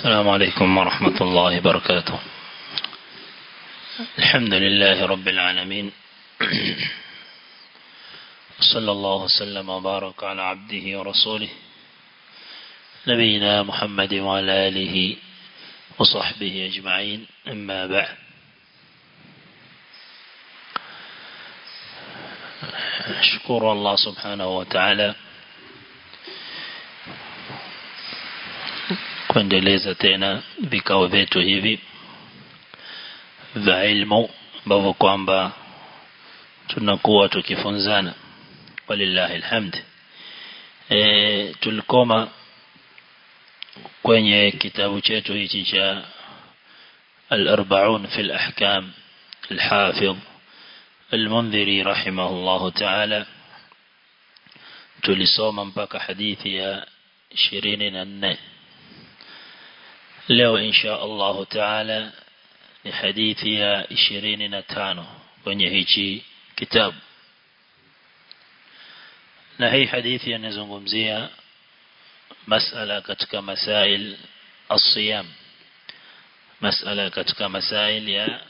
السلام عليكم ورحمة الله وبركاته. الحمد لله رب العالمين. صلى الله وسلم وبارك على عبده ورسوله نبينا محمد وعلى آله وصحبه أجمعين. أما بعد. شكر الله سبحانه وتعالى. kuendeleza tena vikao vyetu hivi vya ilmu ambavyo kwamba tunakuwa tukifunzana walillahi alhamd e, tulikoma kwenye kitabu chetu hichi cha الأربعون في الأحكام الحافظ المنذري رحمه الله تعالى tulisoma mpaka hadithi ya 24 Leo insha Allah taala ni hadithi ya 25 kwenye hichi kitabu na hii hadithi inazungumzia masala katika masail الصيام مسألة katika masail ya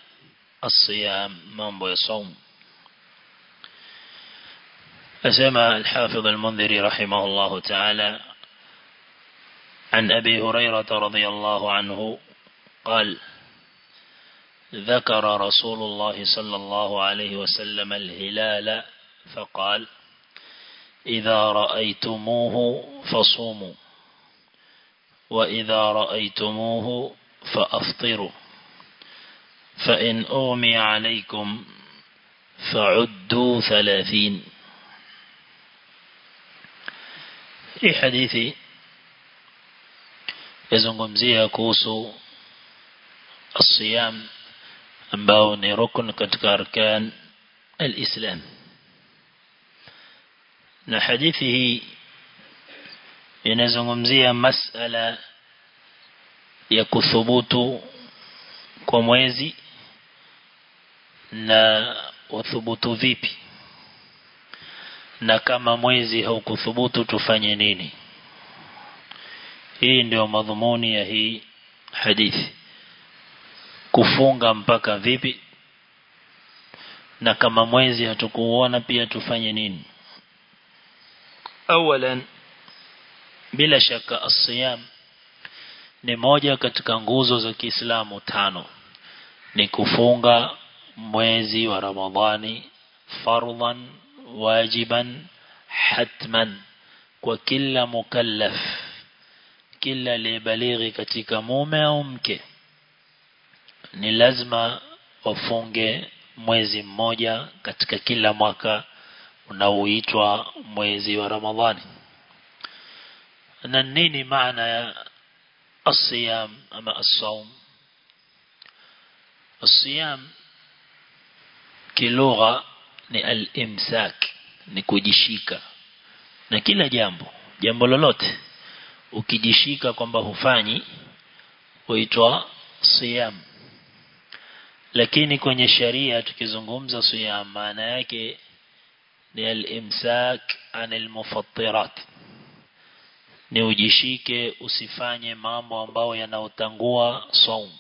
الصيام mambo ya saum المنذري رحمه الله تعالى عن أبي هريرة رضي الله عنه قال ذكر رسول الله صلى الله عليه وسلم الهلال فقال إذا رأيتموه فصوموا وإذا رأيتموه فأفطروا فإن أغمي عليكم فعدوا ثلاثين. في حديث yazungumzia kuhusu الصيام ambao ni rukun katika arkan al-Islam na hadithi hii inazungumzia masala ya kuthubutu kwa mwezi na uthubutu vipi na kama mwezi haukuthubutu tufanye nini Hii ndio madhumuni ya hii hadithi. Kufunga mpaka vipi? Na kama mwezi hatukuona pia tufanye nini? Awalan bila shaka asiyam ni moja katika nguzo za Kiislamu tano. Ni kufunga mwezi wa Ramadhani fardhan wajiban hatman kwa kila mukallaf kila aliyebalighi katika mume au mke ni lazima wafunge mwezi mmoja katika kila mwaka unaoitwa mwezi wa Ramadhani na nini maana ya الصيام أما الصوم الصيام kilugha ni al-imsak ni kujishika na kila jambo jambo lolote ukijishika kwamba hufanyi huitwa siyam. Lakini kwenye sharia tukizungumza siyam maana yake ni al-imsak anil mufattirat ni ujishike usifanye mambo ambayo yanaotangua saum.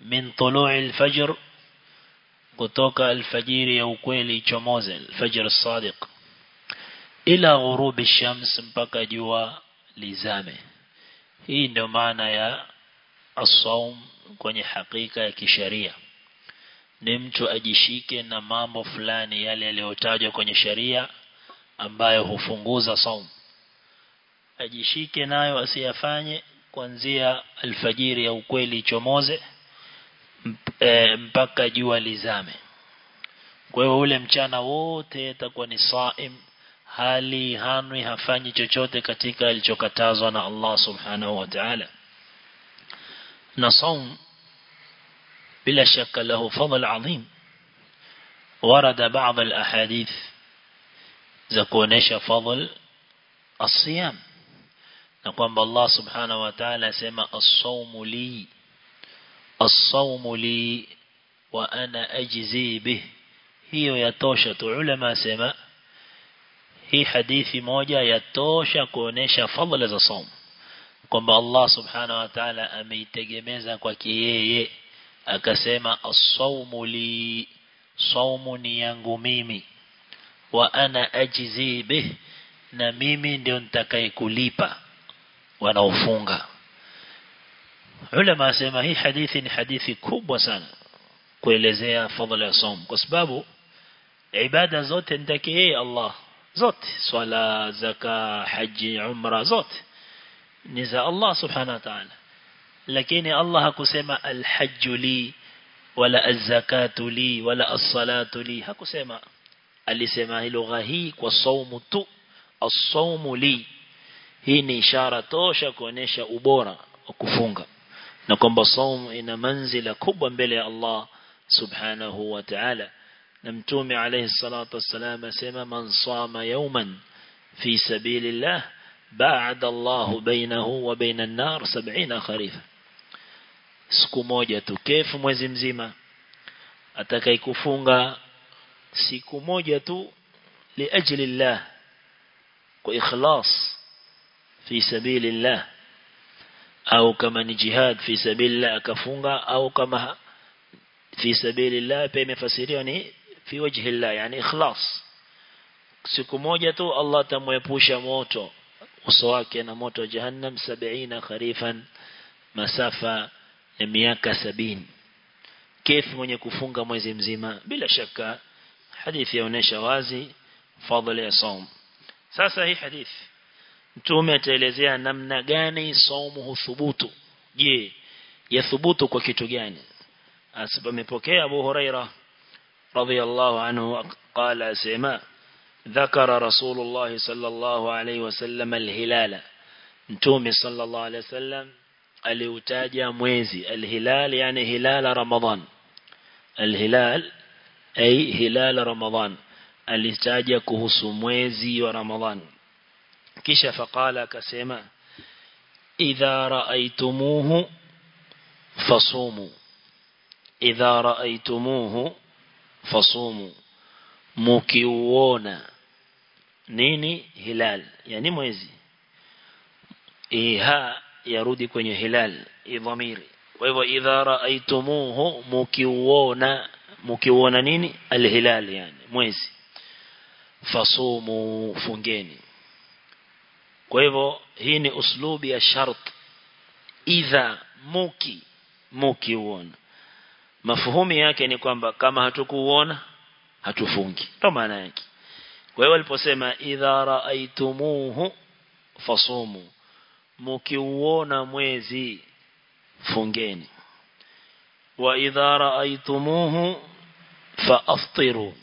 Min tulu'i al-fajr kutoka alfajiri ya ukweli chomoze alfajr as-sadiq. Ila ghurubi shams mpaka jua lizame. Hii ndio maana ya as-saum kwenye hakika ya kisheria. Ni mtu ajishike na mambo fulani yale yaliyotajwa kwenye sheria ambayo hufunguza saum ajishike nayo asiyafanye kuanzia alfajiri ya ukweli ichomoze mpaka jua lizame. Kwa hiyo ule mchana wote atakuwa ni saim hali hanwi hafanyi chochote katika alichokatazwa na Allah subhanahu wa ta'ala na saum bila shaka lahu fadl adhim ورد بعض الأحاديث زكونش فضل الصيام نقوم بالله سبحانه وتعالى سما الصوم الصوم لي وأنا أجزي به hiyo yatosha tu ulama sema hii hadithi moja yatosha kuonesha fadhila za saum kwamba Allah subhanahu wa ta'ala ameitegemeza kwake yeye akasema as-sawmu li saumu ni yangu mimi wa ana ajizi bih na mimi ndio nitakayekulipa wanaofunga. Ulama asema hii hadithi ni hadithi kubwa sana kuelezea fadhila ya saum kwa sababu ibada zote ndake yeye Allah zote swala zaka haji umra zote ni za Allah subhanahu wa ta'ala lakini Allah hakusema alhajj li wala azakatu li wala as-salatu li hakusema alisema lugha hii kwa saumu tu as-saumu li hii ni ishara tosha kuonesha ubora wa kufunga na kwamba saumu ina manzila kubwa mbele ya Allah subhanahu wa ta'ala نمتومي عليه الصلاة والسلام سيما من صام يوما في سبيل الله بعد الله بينه وبين النار سبعين خريفة سكو موجة كيف مزمزمة أتكي كفونغا سكو موجة لأجل الله وإخلاص في سبيل الله أو كما نجهاد في سبيل الله كفونغا أو كما في سبيل الله بين فسيريوني fi wajhi Allah yani ikhlas. Siku moja tu Allah atamwepusha moto uso wake na moto wa jahannam 70 kharifan masafa ya miaka sabini. Kefu mwenye kufunga mwezi mzima bila shaka hadithi yaonesha wazi fadhila ya saum. Sasa hii hadithi mtume ataelezea namna gani saumu huthubutu. Je yathubutu kwa kitu gani? Asaba amepokea Abu Huraira رضي الله عنه قال سيما ذكر رسول الله صلى الله عليه وسلم الهلال. نتومي صلى الله عليه وسلم اليوتاج يا مويزي الهلال يعني هلال رمضان. الهلال أي هلال رمضان. اليوتاج كهس مويزي ورمضان كشف قال كسيما إذا رأيتموه فصوموا. إذا رأيتموه fasumu. Mukiuona. Nini? Hilal. Yani mwezi. Iha yarudi kwenye hilal. Idhamiri. Kwa hivyo idha raaitumuhu mukiuona. Mukiuona nini? Alhilal yani. Mwezi. Fasumu fungeni. Kwa hivyo hii ni uslubi ya shart. Idha muki. Mukiuona mafuhumi yake ni kwamba kama hatukuuona hatufungi. Ndo maana yake. Kwa hiyo waliposema idha raaitumuhu fasumu. Mukiuona mwezi fungeni. Wa idha raaitumuhu faaftiru.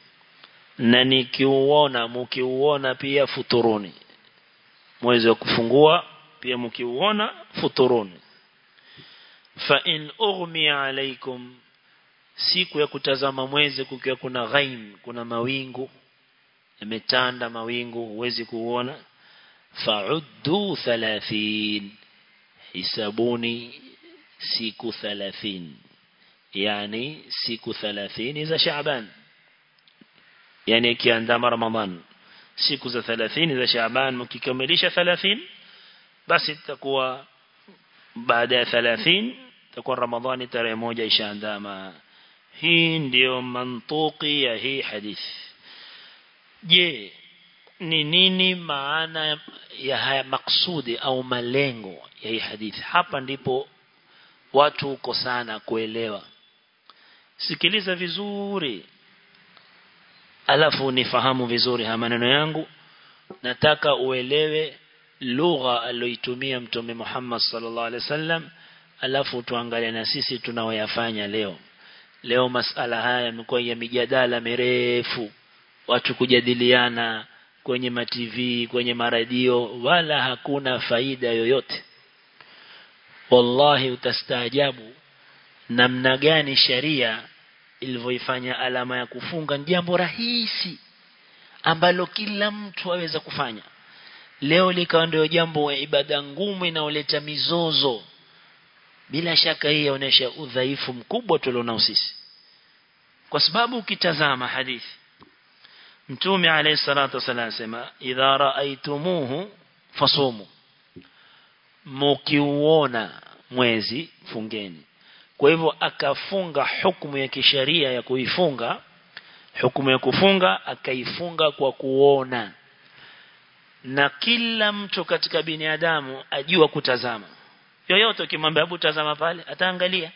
Na nikiuona mukiuona pia futuruni. Mwezi wa kufungua pia mkiuona futuruni. Fa in ughmi alaikum siku ya kutazama mwezi kukiwa kuna ghaim kuna mawingu yametanda mawingu huwezi kuona fa'uddu 30 hisabuni siku 30 yani siku 30 za Shaaban yani ikiandama ramadan siku za 30 za Shaaban mkikamilisha 30 basi itakuwa baada ya 30 itakuwa Ramadhani tarehe moja ishaandama hii ndiyo mantuki ya hii hadithi. Je ni nini maana ya haya maksudi au malengo ya hii hadithi? Hapa ndipo watu uko sana kuelewa. Sikiliza vizuri. Alafu nifahamu vizuri haya maneno yangu. Nataka uelewe lugha aliyoitumia mtume Muhammad sallallahu alaihi wasallam. Alafu tuangalie na sisi tunaoyafanya leo leo masala haya yamekuwa ya mijadala mirefu. Watu kujadiliana kwenye mativi kwenye maradio wala hakuna faida yoyote. Wallahi utastaajabu namna gani sharia ilivyoifanya alama ya kufunga. Ni jambo rahisi ambalo kila mtu aweza kufanya. Leo likawa ndio jambo ibada ngumu inaoleta mizozo bila shaka hii yaonesha udhaifu mkubwa tulionao sisi. Kwa sababu ukitazama hadithi Mtume alayhi salatu wasallam sema idha raaitumuhu fasumu. Mukiuona mwezi fungeni. Kwa hivyo akafunga hukumu ya kisheria ya kuifunga hukumu ya kufunga akaifunga kwa kuona. Na kila mtu katika binadamu ajua kutazama yoyote ukimwambia hebu tazama pale ataangalia.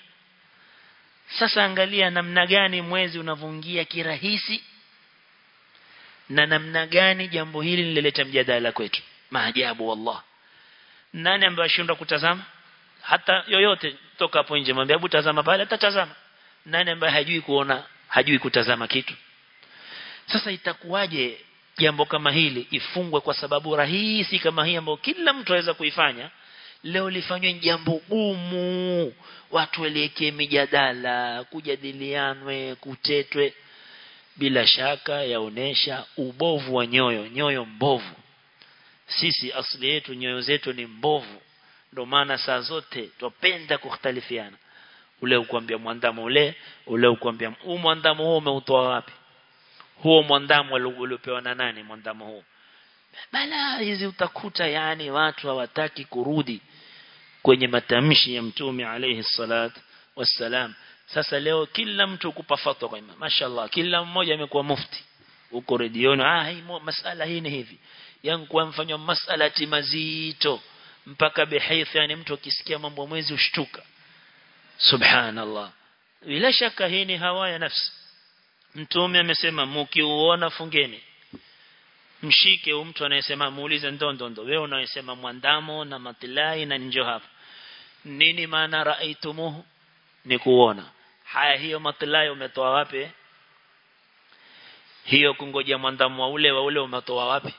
Sasa angalia namna gani mwezi unavungia kirahisi na namna gani jambo hili lilileta mjadala kwetu. Maajabu wallah. Nani ambaye ashindwa kutazama? Hata yoyote toka hapo nje mwambie hebu tazama pale atatazama. Nani ambaye hajui kuona hajui kutazama kitu? Sasa itakuwaje jambo kama hili ifungwe kwa sababu rahisi kama hii ambayo kila mtu anaweza kuifanya leo lifanywe jambo gumu. Watu waelekee mijadala kujadilianwe kutetwe. Bila shaka yaonesha ubovu wa nyoyo nyoyo mbovu. Sisi asili yetu nyoyo zetu ni mbovu. Ndio maana saa zote twapenda kukhtalifiana ule ukwambia mwandamo ule ule ukwambia huu mwandamo huo umeutoa wapi? Huo mwandamo uliopewa na nani mwandamo huo bala hizi utakuta yani watu hawataki kurudi kwenye matamshi ya mtume alayhi salat wassalam. Sasa leo kila mtu kupa fatwa kwa imam. Mashallah kila mmoja amekuwa mufti. Uko redioni ah hii masala hii ni hivi. Yangu kwa mfanywa masala mazito. Mpaka bihaith yani mtu akisikia mambo mwezi ushtuka. Subhanallah. Bila shaka hii ni hawa ya nafsi. Mtume amesema mkiuona fungeni mshike huyo mtu anayesema muulize ndo ndo wewe unayesema mwandamo na matilai na njo hapa? Nini maana raaitumuhu ni kuona haya hiyo matilai umetoa wapi? Hiyo kungoja mwandamo wa ule wa ule umetoa wapi?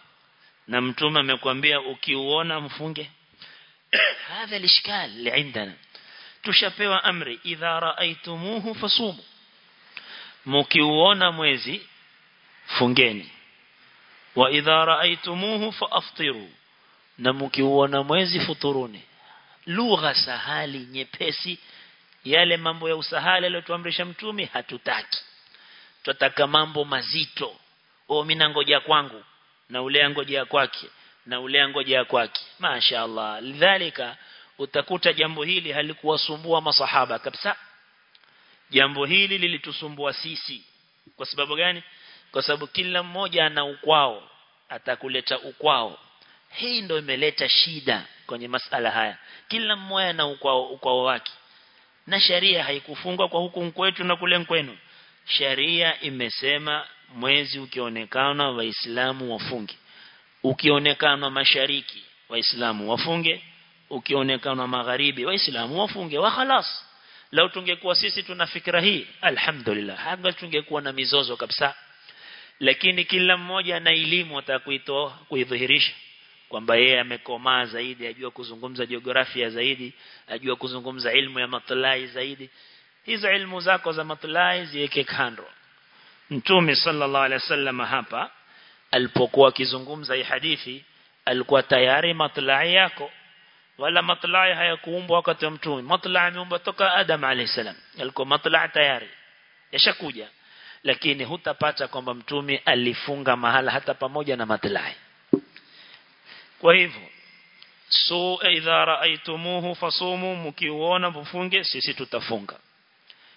Na mtume amekwambia ukiuona mfunge. Hadha lishkal liindana tushapewa amri idha raaitumuhu fasumu. Mkiuona mwezi fungeni wa idha raaitumuhu faaftiru na mkiuona mwezi futuruni. Lugha sahali nyepesi yale mambo ya usahali aliyotuamrisha mtume hatutaki. Tutaka mambo mazito. O mimi ngoja kwangu na ule ngoja kwake na ule ngoja kwake. Mashaallah lidhalika utakuta jambo hili halikuwasumbua masahaba kabisa. Jambo hili lilitusumbua sisi. Kwa sababu gani kwa sababu kila mmoja ana ukwao atakuleta ukwao. Hii ndio imeleta shida kwenye masala haya. Kila mmoja ana ukwao ukwao wake. Na sharia haikufungwa kwa huku kwetu na kule kwenu. Sharia imesema mwezi ukionekana waislamu wafunge. Ukionekana mashariki waislamu wafunge. Ukionekana magharibi waislamu wafunge. Wa khalas. Lau tungekuwa sisi tuna fikra hii alhamdulillah. Hanga tungekuwa na mizozo kabisa lakini kila mmoja ana elimu atakuitoa kuidhihirisha. Kwamba yeye amekomaa zaidi ajua kuzungumza jiografia zaidi ajua kuzungumza ilmu ya matlai zaidi. Hizo ilmu zako za matlai ziweke kando. Mtume sallallahu alaihi wasallam hapa alipokuwa akizungumza hii hadithi alikuwa tayari matlai yako. Wala matlai hayakuumbwa wakati wa mtume. Matlai ameumbwa toka adam alayhi salam. Alikuwa matlai tayari. Yashakuja lakini hutapata kwamba mtume alifunga mahala hata pamoja na matlai kwa hivyo so idha raaitumuhu fasumu mkiuona mfunge sisi tutafunga.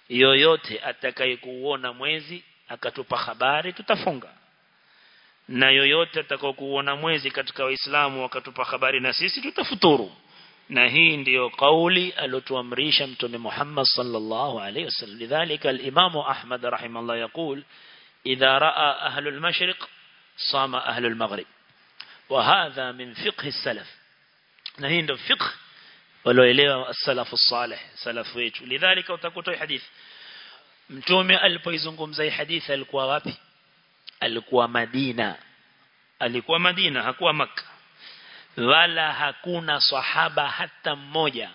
Yoyote atakayekuona mwezi akatupa habari tutafunga. Na yoyote atakayokuona mwezi katika waislamu wakatupa habari na sisi tutafuturu na hii ndiyo kauli alotuamrisha mtume Muhammad sallallahu alayhi wasallam. Lidhalika al-Imam Ahmad rahimahullah yaqul idha raa ahlu al-mashriq sama ahlu al-maghrib wa hadha min fiqh as-salaf. Na hii ndio fiqh walioelewa as-salafu salih salafu wetu lidhalika utakuta hadithi mtume alipoizungumza hii hadithi alikuwa wapi? Alikuwa Madina. Alikuwa Madina hakuwa Makkah wala hakuna sahaba hata mmoja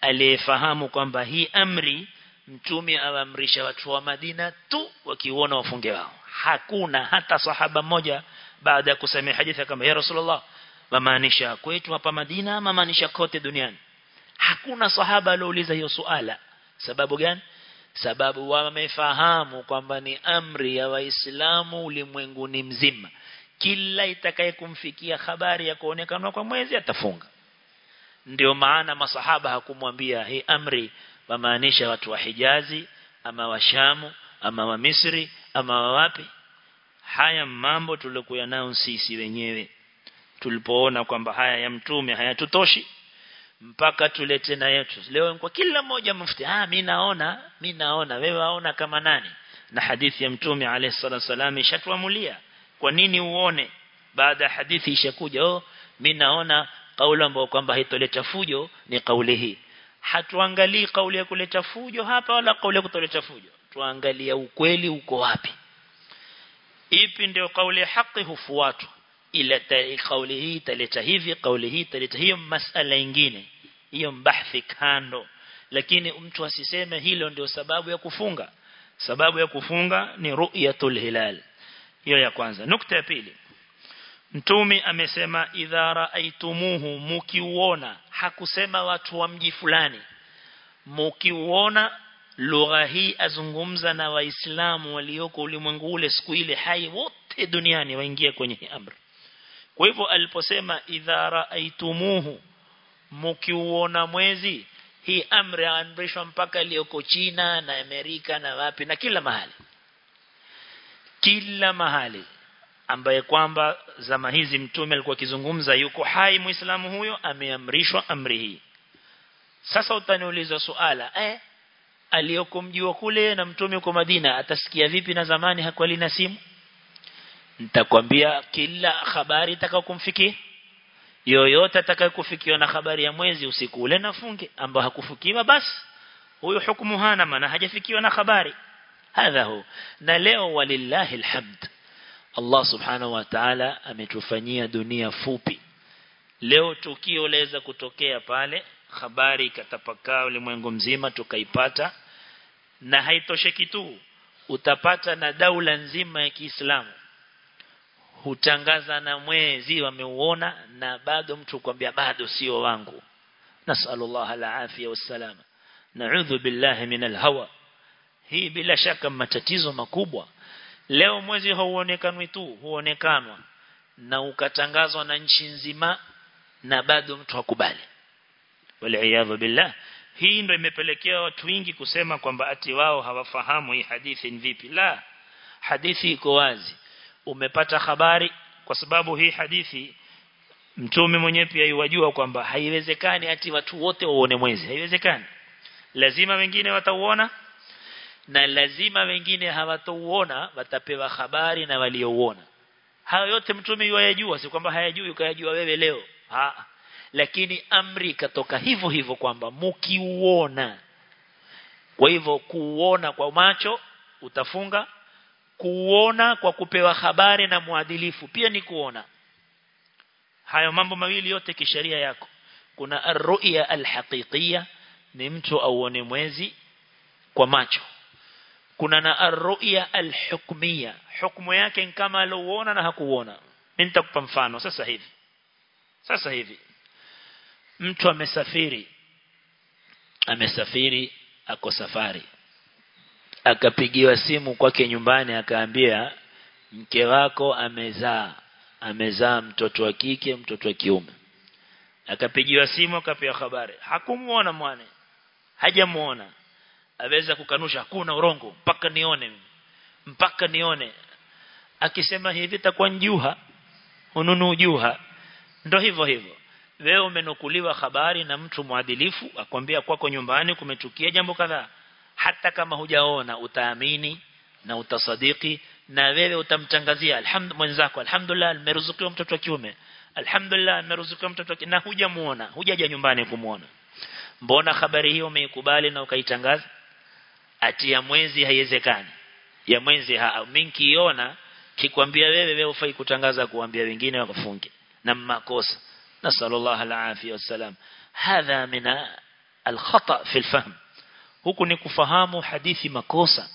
aliyefahamu kwamba hii amri mtume aamrisha watu wa Madina tu wakiona wafunge wao. Hakuna hata sahaba mmoja baada ya kusema hadithi kama ya Rasulullah mamaanisha kwetu hapa Madina ama maanisha kote duniani. Hakuna sahaba aliouliza hiyo suala. Sababu gani? Sababu wamefahamu kwamba ni amri ya waislamu ulimwenguni mzima kila itakaye kumfikia habari ya kuonekana kwa mwezi atafunga. Ndio maana masahaba hakumwambia hii amri wamaanisha watu wa Hijazi ama wa Shamu ama wa Misri ama wa wapi? Haya mambo tulikuwa nao sisi wenyewe tulipoona kwamba haya ya mtume hayatutoshi mpaka tulete na yetu leo kwa kila mmoja mufti ah mimi naona mimi naona wewe waona kama nani? Na hadithi ya mtume alayhi salatu wasallam ishatuamulia kwa nini uone? Baada ya hadithi ishakuja oh mimi naona kauli ambayo kwamba haitoleta fujo ni kauli hii. Hatuangalii kauli ya kuleta fujo hapa wala kauli ya kutoleta fujo. Tuangalia ukweli uko wapi. Ipi ndio kauli ya haki? Hufuatwa. Ila kauli hii italeta hivi kauli hii italeta hiyo masala nyingine hiyo mbahthi kando. Lakini mtu asiseme hilo ndio sababu ya kufunga. Sababu ya kufunga ni ru'yatul hilal hiyo ya kwanza. Nukta ya pili. Mtume amesema idha raaitumuhu mukiuona hakusema watu wa mji fulani. Mukiuona lugha hii azungumza na waislamu walioko ulimwengu ule siku ile hai wote duniani waingie kwenye amri. Kwa hivyo aliposema idha raaitumuhu mukiuona mwezi hii amri yaamrishwa mpaka iliyoko China na Amerika na wapi na kila mahali kila mahali ambaye kwamba zama hizi mtume alikuwa kizungumza yuko hai muislamu huyo ameamrishwa amri hii. Sasa utaniuliza suala eh aliyoko mjiwa kule na mtume uko Madina atasikia vipi na zamani hakuwa na simu? Nitakwambia kila habari itakayokumfikia yoyote atakayokufikiwa na habari ya mwezi usiku ule nafunge ambao hakufukiwa basi huyo hukumu hana maana hajafikiwa na habari hadha hu na leo walillahi alhamd Allah subhanahu wa ta'ala ametufanyia dunia fupi. Leo tukio laweza kutokea pale habari ikatapakaa ulimwengu mzima tukaipata na haitosheki tu utapata na daula nzima ya Kiislamu. Hutangaza na mwezi wameuona na bado mtu kwambia bado sio wangu. Nasallallahu alafia wassalama na'udhu billahi min alhawa hii bila shaka matatizo makubwa. Leo mwezi hauonekanwi tu huonekanwa. Na ukatangazwa na nchi nzima na bado mtu hakubali. Waliaadha billah. Hii ndio imepelekea watu wengi kusema kwamba ati wao hawafahamu hii hadithi ni vipi. La hadithi iko wazi. Umepata habari kwa sababu hii hadithi mtume mwenyewe pia yajua kwamba haiwezekani ati watu wote waone mwezi. Haiwezekani. Lazima wengine watauona na lazima wengine hawatouona watapewa habari na waliouona. Hayo yote mtume yajua si kwamba hayajui ukayajua wewe leo. Ha. Lakini amri ikatoka hivyo hivyo kwamba mkiuona kwa hivyo kuuona kwa macho utafunga. Kuona kwa kupewa habari na muadilifu pia ni kuona. Hayo mambo mawili yote kisheria yako. Kuna arruya al-haqiqiyya ni mtu auone mwezi kwa macho kuna na arruya alhukmiya. Hukumu yake kama alouona na hakuona mimi nitakupa mfano. Sasa hivi. Sasa hivi. Mtu amesafiri. Amesafiri ako safari. Akapigiwa simu kwake nyumbani akaambia mke wako amezaa. Amezaa mtoto wa kike mtoto wa kiume. Akapigiwa simu akapewa habari. Hakumuona mwane hajamuona aweza kukanusha. Hakuna urongo. Mpaka nione. Mpaka nione. Akisema hivi takuwa njuha. Ununu juha ndo hivyo hivyo. Wewe umenukuliwa habari na mtu mwadilifu akwambia kwako nyumbani kumetukia jambo kadhaa. Hata kama hujaona utaamini na utasadiki na wewe utamtangazia alhamdulillah mwenzako alhamdulillah nimeruzukiwa mtoto wa kiume. Alhamdulillah nimeruzukiwa mtoto na hujamuona hujaja nyumbani kumuona. Mbona habari hiyo umeikubali na ukaitangaza ati ya mwezi haiwezekani. Ya mwezi ha minkiona kikwambia wewe wewe ufai kutangaza kuambia wengine wakafunge. Na makosa. Nasallallahu alaihi wasallam. Hadha min alkhata fi alfahm. Huku ni kufahamu hadithi makosa.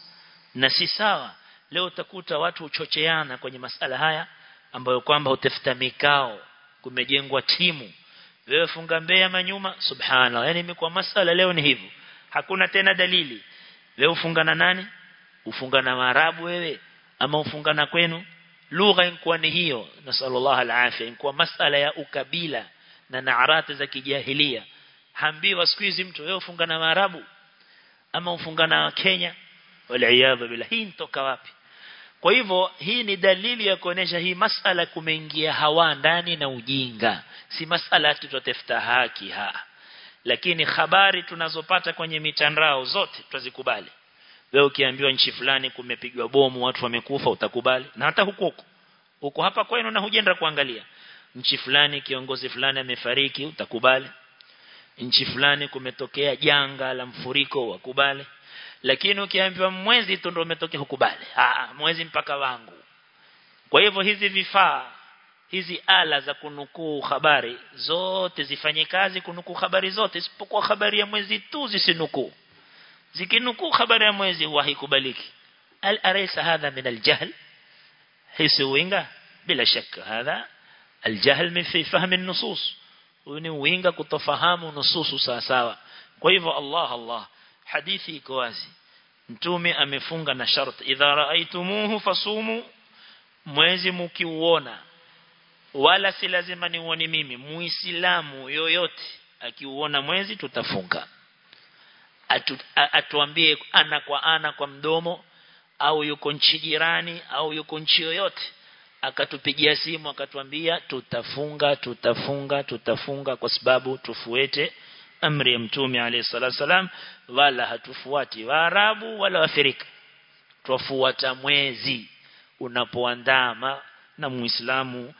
Na si sawa. Leo utakuta watu uchocheana kwenye masala haya ambayo kwamba utafuta mikao. Kumejengwa timu. Wewe funga mbea manyuma subhanallah. Yani imekuwa masala leo ni hivyo. Hakuna tena dalili wewe ufunga na nani? Ufunga na Waarabu wewe? Ama ufunga na kwenu? Lugha inakuwa ni hiyo nasallallahu alafia inakuwa masala ya ukabila na naarati za kijahilia. Hambiwa siku hizi mtu wewe ufunga na Waarabu? Ama ufunga na Kenya? Waliaadha bila hii nitoka wapi? Kwa hivyo hii ni dalili ya kuonesha hii masala kumeingia hawa ndani na ujinga. Si masala tutatafuta haki ha lakini habari tunazopata kwenye mitandao zote tutazikubali. Wewe ukiambiwa nchi fulani kumepigwa bomu watu wamekufa utakubali. Na hata huko huko. Huko hapa kwenu na hujenda kuangalia. Nchi fulani kiongozi fulani amefariki utakubali. Nchi fulani kumetokea janga la mfuriko wakubali. Lakini ukiambiwa mwezi tu ndio umetokea hukubali. Ah mwezi mpaka wangu. Kwa hivyo hizi vifaa hizi ala za kunukuu habari zote zifanye kazi kunukuu habari zote isipokuwa habari ya mwezi tu zisinukuu. Zikinukuu habari ya mwezi huwa haikubaliki. Al alaysa hadha min aljahl? Hisi winga bila shaka hadha aljahl min fi fahm an-nusus ni winga kutofahamu nususu sawa sawa. Kwa hivyo Allah Allah hadithi iko wazi. Mtume amefunga na sharti idha raaitumuhu fasumu. Mwezi mkiuona wala si lazima niuone mimi. Muislamu yoyote akiuona mwezi tutafunga. Atu, atuambie ana kwa ana kwa mdomo au yuko nchi jirani au yuko nchi yoyote. Akatupigia simu akatuambia tutafunga tutafunga tutafunga kwa sababu tufuete amri ya mtume alayhi salatu wasalam wala hatufuati waarabu wala waafrika. Twafuata mwezi unapoandama na muislamu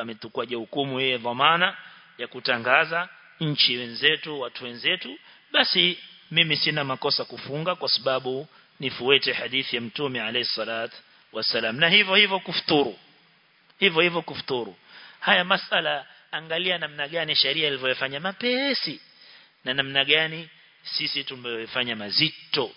ametukua hukumu yeye dhamana ya kutangaza nchi wenzetu watu wenzetu. Basi mimi sina makosa kufunga kwa sababu nifuete hadithi ya mtume alayhi salat wasalam na hivyo hivyo kufuturu. Hivyo hivyo kufuturu. Haya masala angalia namna gani sheria ilivyofanya mapesi na namna gani sisi tumefanya mazito.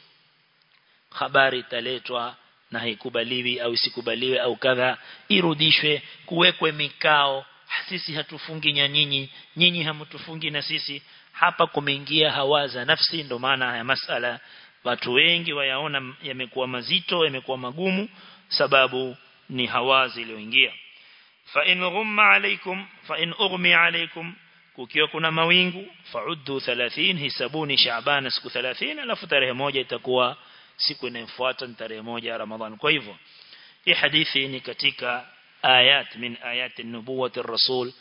Habari italetwa na haikubaliwi au isikubaliwe au kadha irudishwe kuwekwe mikao. Sisi hatufungi na nyinyi nyinyi hamtufungi na sisi. Hapa kumeingia hawaza nafsi ndo maana haya masala. Watu wengi wayaona yamekuwa mazito yamekuwa magumu sababu ni hawazi iliyoingia. Fa in ghumma alaykum fa in ughmi alaykum kukiwa kuna mawingu fa'uddu 30 hisabuni shaaban siku 30 alafu tarehe moja itakuwa siku inayofuata ni tarehe moja ramadhan. Kwa hivyo hii hadithi ni katika ayat min ayati nubuwati rasul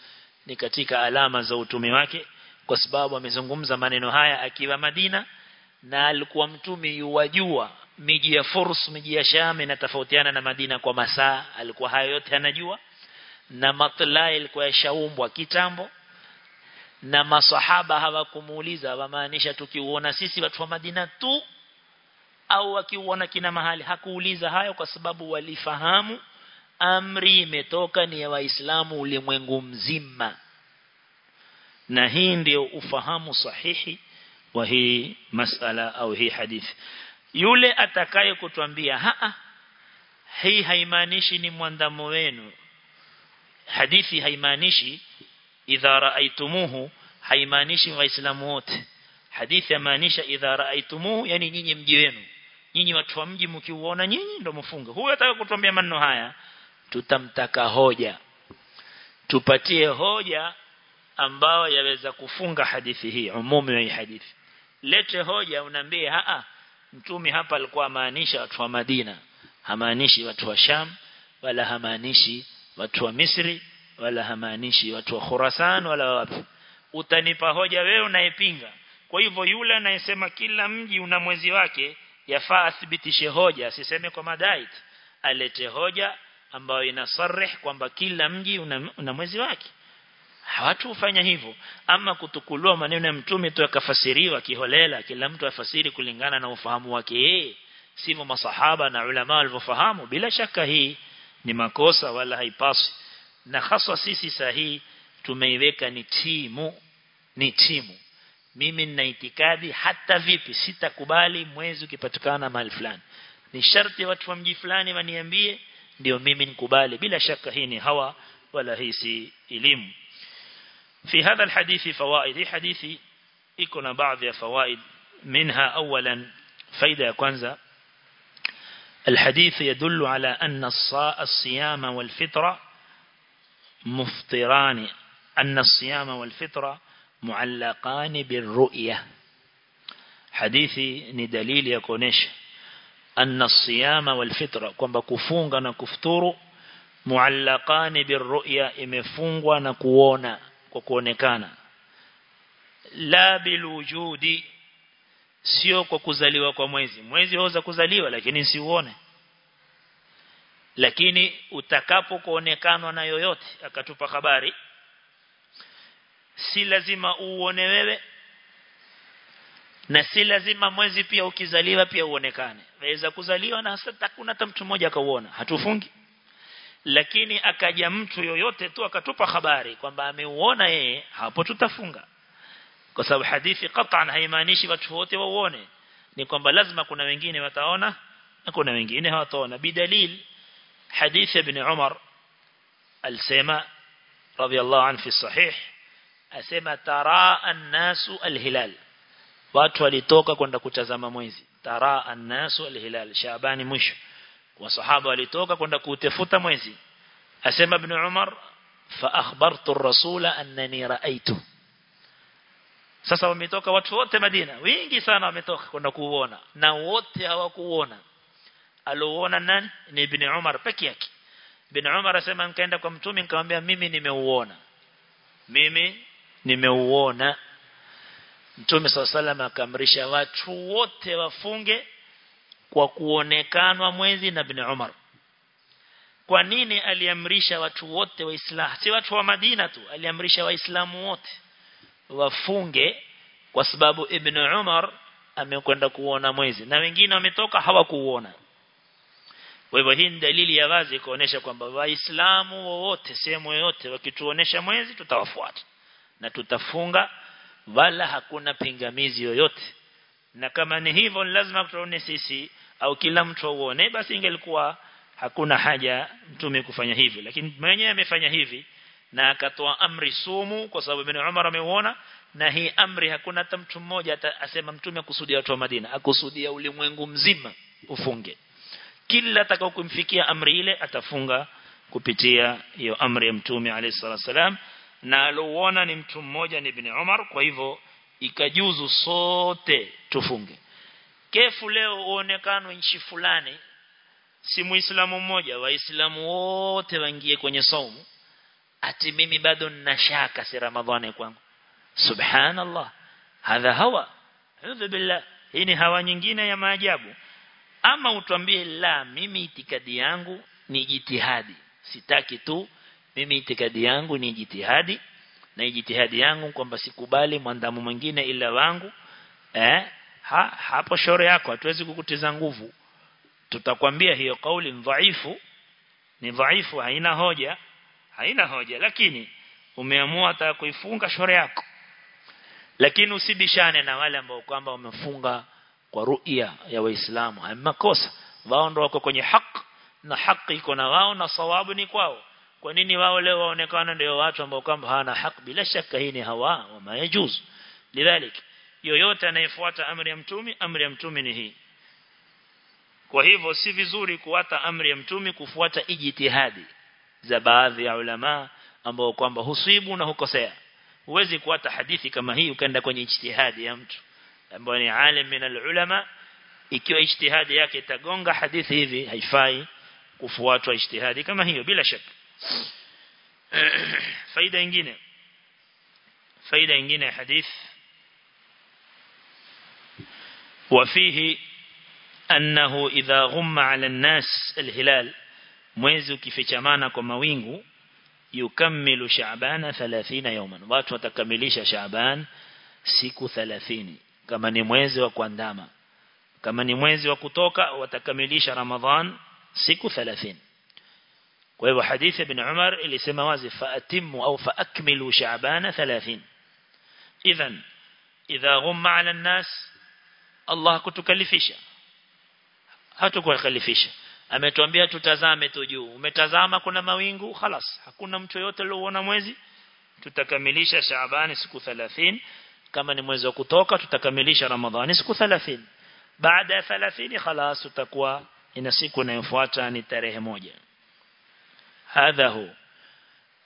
ni katika alama za utume wake kwa sababu amezungumza maneno haya akiwa Madina na alikuwa mtume yuwajua miji ya Furs miji ya Sham inatofautiana na Madina kwa masaa alikuwa hayo yote anajua. Na matla ilikuwa yashaumbwa kitambo na masahaba hawakumuuliza wamaanisha tukiuona sisi watu wa Madina tu au wakiuona kina mahali hakuuliza hayo kwa sababu walifahamu amri imetoka ni ya waislamu ulimwengu mzima. Na hii ndio ufahamu sahihi wa hii masala au hii hadithi. Yule atakaye kutuambia haa hii haimaanishi ni mwandamo wenu. Hadithi haimaanishi idha raaitumuhu haimaanishi waislamu wote. Hadithi yamaanisha idha raaitumuhu yani nyinyi mji wenu nyinyi watu wa mji mkiuona nyinyi ndio mfunge huyo ataka kutuambia maneno haya. Tutamtaka hoja. Tupatie hoja ambao yaweza kufunga hadithi hii umumi wa hadithi. Lete hoja unaambie haa mtumi hapa alikuwa maanisha watu wa Madina. Hamaanishi watu wa Sham wala hamaanishi watu wa Misri wala hamaanishi watu wa Khurasan wala wapi. Utanipa hoja wewe unayepinga. Kwa hivyo yule anayesema kila mji una mwezi wake yafaa athibitishe hoja asiseme kwa madai alete hoja ambayo inasarih kwamba kila mji una, una mwezi wake. Watu hufanya hivyo. Ama kutukulua maneno ya mtume tu yakafasiriwa kiholela kila mtu afasiri kulingana na ufahamu wake yeye. Sivyo masahaba na ulama walivyofahamu. Bila shaka hii ni makosa wala haipaswi. Na haswa sisi sahihi tumeiweka ni timu ni timu mimi nina itikadi hata vipi sitakubali mwezi ukipatikana mahali fulani ni sharti watu wa mji fulani waniambie ndio mimi nikubali bila shaka hii ni hawa wala hii si elimu في هذا الحديث فوائد حديثي يكون بعض فوائد منها أولا فايدة كwanza الحديث يدل على أن الصيام والفطرة مفطران anna as-siyama wal muallaqan birru'ya. Hadithi ni dalili ya kuonesha anna as-siyama wal fitra kwamba kufunga na kufuturu muallaqani birru'ya imefungwa na kuona kwa kuonekana. La bilwujudi sio kwa kuzaliwa kwa mwezi. Mwezi waweza kuzaliwa lakini si uone. Lakini utakapo kuonekanwa na yoyote akatupa habari si lazima uone wewe na si lazima mwezi pia ukizaliwa pia uonekane. Waweza kuzaliwa na hata kuna hata mtu mmoja akauona hatufungi. Lakini akaja mtu yoyote tu akatupa habari kwamba ameuona yeye hapo tutafunga. Kwa sababu hadithi qat'an haimaanishi watu wote waone ni kwamba lazima kuna wengine wataona na kuna wengine hawataona. Bidalil hadithi ya ibn Umar alsema radiyallahu anhu fi sahih asema taraa annasu alhilal. Watu walitoka kwenda kutazama mwezi. Taraa annasu alhilal shaabani mwisho. Wasahaba walitoka kwenda kuutafuta mwezi. Asema ibn umar fa akhbartu ar-rasula annani ra'aytu. Sasa wametoka watu wote Madina. Wingi sana wametoka kwenda kuuona. Na wote hawakuuona. Aliuona nani? Ni ibn Umar peke yake. Ibn Umar asema nkaenda kwa mtume nikamwambia mimi nimeuona. Mimi nimeuona. Mtume SAW akamrisha watu wote wafunge kwa kuonekanwa mwezi na ibn Umar. Kwa nini aliamrisha watu wote waislamu si watu wa Madina tu aliamrisha waislamu wote wafunge kwa sababu ibn Umar amekwenda kuona mwezi na wengine wametoka hawakuuona kwa hivyo hii ni dalili ya wazi kuonesha kwamba waislamu wote sehemu yoyote wakituonesha mwezi tutawafuata na tutafunga wala hakuna pingamizi yoyote. Na kama ni hivyo lazima tuone sisi au kila mtu uone basi ingelikuwa hakuna haja mtume kufanya hivi. Lakini mwenyewe amefanya hivi na akatoa amri sumu kwa sababu ibn Umar ameuona na hii amri hakuna hata mtu mmoja asema mtume akusudia watu wa Madina. Akusudia ulimwengu mzima ufunge. Kila atakao kumfikia amri ile atafunga kupitia hiyo amri ya mtume alayhi wasallam na alouona ni mtu mmoja ni ibn Umar kwa hivyo ikajuzu sote tufunge. Kefu leo uonekano nchi fulani si muislamu mmoja waislamu wote waingie kwenye saumu ati mimi bado nina shaka si ramadhani kwangu. Subhanallah hadha hawa hudhu billah hii ni hawa nyingine ya maajabu. Ama utwambie la mimi itikadi yangu ni jitihadi sitaki tu mimi itikadi yangu ni jitihadi na jitihadi yangu kwamba sikubali mwandamu mwingine ila wangu eh ha, hapo shore yako hatuwezi kukutiza nguvu. Tutakwambia hiyo kauli dhaifu ni dhaifu haina hoja haina hoja. Lakini umeamua hata kuifunga shore yako. Lakini usibishane na wale ambao kwamba wamefunga kwa ru'ya ya waislamu. Hamakosa wao ndio wako kwenye haki na haki iko na wao na sawabu ni kwao kwa nini wao leo waonekana ndio watu ambao kwamba hawana haki? Bila shaka hii ni hawa wa majuz lidhalik yoyote anayefuata amri ya mtume amri ya mtume ni hii. Kwa hivyo si vizuri kuwata amri ya mtume kufuata ijtihadi za baadhi ya ulama ambao kwamba husibu na hukosea. Huwezi kuwata hadithi kama hii ukaenda kwenye ijtihadi ya mtu ambaye ni alim min ulama ikiwa ijtihadi yake itagonga hadithi hivi haifai kufuatwa ijtihadi kama hiyo bila shaka faida nyingine faida nyingine hadith وفيه أنه إذا غم على الناس الهلال mwezi ukifichamana kwa mawingu yukamilu shaabana 30 yawman watu watakamilisha shaaban siku 30 kama ni mwezi wa kuandama kama ni mwezi wa kutoka watakamilisha ramadhan siku 30 kwa hivyo hadithi ibn Umar ilisema wazi faatimu au faakmilu shaabana 30 idhan idha ghumma ala an-nas Allah kutukalifisha. Hatukukalifisha. Ametuambia tutazame tu juu. Umetazama kuna mawingu خلاص hakuna mtu yote aliyoona mwezi. Tutakamilisha Shaabani siku 30 kama ni mwezi wa kutoka tutakamilisha Ramadhani siku 30 baada ya 30 خلاص tutakuwa ina siku inayofuata ni tarehe moja hadha hu.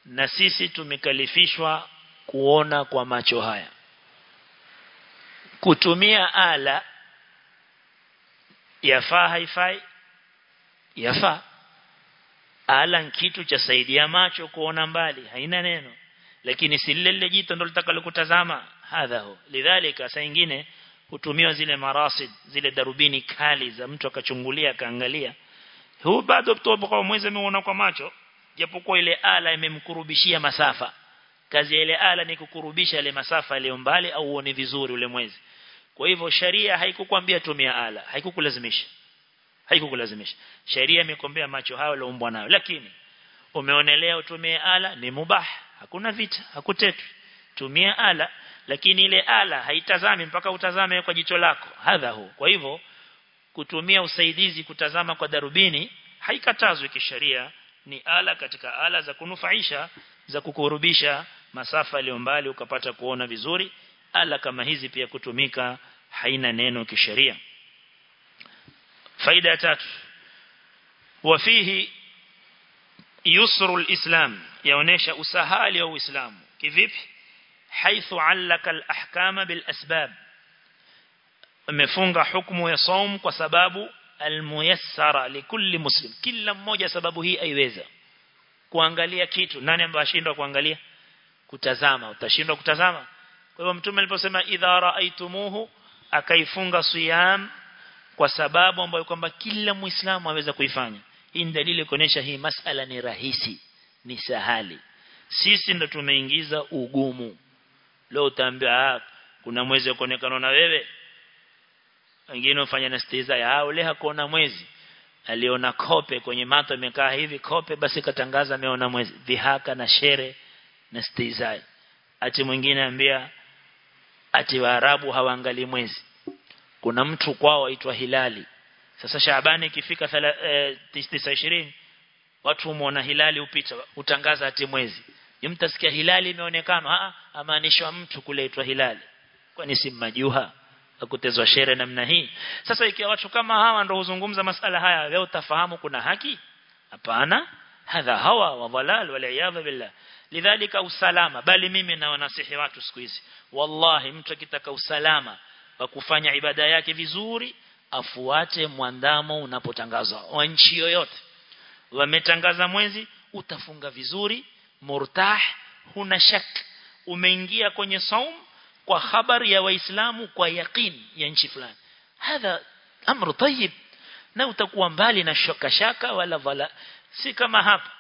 Na sisi tumekalifishwa kuona kwa macho haya. Kutumia ala yafaa haifai yafaa. Ala kitu cha saidia macho kuona mbali haina neno. Lakini si lile lile jito ndo litakalokutazama. Hadha hu. Lidhalika saa nyingine hutumiwa zile marasid zile darubini kali za mtu akachungulia akaangalia. Huu bado mtu mwezi ameona kwa macho japokuwa ile ala imemkurubishia masafa. Kazi ile ala ni kukurubisha ile masafa yaliyo mbali au uone vizuri ule mwezi. Kwa hivyo sharia haikukwambia tumia ala. Haikukulazimisha. Haikukulazimisha. Sharia imekwambia macho hayo yalioumbwa nayo. Lakini umeonelea utumie ala ni mubah. Hakuna vita. Hakutetwi. Tumia ala. Lakini ile ala haitazami mpaka utazame kwa jicho lako. Hadha hu. Kwa hivyo kutumia usaidizi kutazama kwa darubini haikatazwi kisheria ni ala katika ala za kunufaisha za kukurubisha masafa yaliyo mbali ukapata kuona vizuri. Ala kama hizi pia kutumika haina neno kisheria. Faida ya tatu. Wafihi yusru alislam yaonesha usahali wa uislamu. Kivipi? Haithu allaka alahkama bilasbab. Amefunga hukumu ya saum kwa sababu almuyassara likulli muslim. Kila mmoja sababu hii aiweza. Kuangalia kitu. Nani ambaye ashindwa kuangalia? Kutazama. Utashindwa kutazama? Kwa hivyo mtume aliposema idha raaitumuhu akaifunga siyam kwa sababu ambayo kwamba kila muislamu aweza kuifanya. Hii ni dalili kuonesha hii masala ni rahisi ni sahali. Sisi ndo tumeingiza ugumu. Leo utaambia kuna mwezi kuonekana na wewe wengine wafanya na stiza ya ule hakuona mwezi. Aliona kope kwenye mato imekaa hivi kope basi katangaza ameona mwezi. Dhihaka na shere na stizai ati mwingine ambia ati waarabu hawaangali mwezi. Kuna mtu kwao aitwa hilali. Sasa Shaabani ikifika 920 watu muona hilali upita utangaza ati mwezi. Mtasikia hilali imeonekana a amaanishwa mtu kuleitwa hilali. Kwani si majuha akutezwa shere namna hii. Sasa ikiwa watu kama hawa ndio huzungumza masala haya wewe utafahamu kuna haki? Hapana. Hadha hawa wa dhalal wal iyadha billah. Lidhalika usalama. Bali mimi na wanasihi watu siku hizi. Wallahi mtu akitaka usalama wa kufanya ibada yake vizuri afuate mwandamo unapotangazwa wa nchi yoyote. Wametangaza mwezi utafunga vizuri murtah huna shak. Umeingia kwenye saum kwa habari ya waislamu kwa yaqin ya nchi fulani. Hadha amru tayyib na utakuwa mbali na shoka shaka wala wala si kama hapa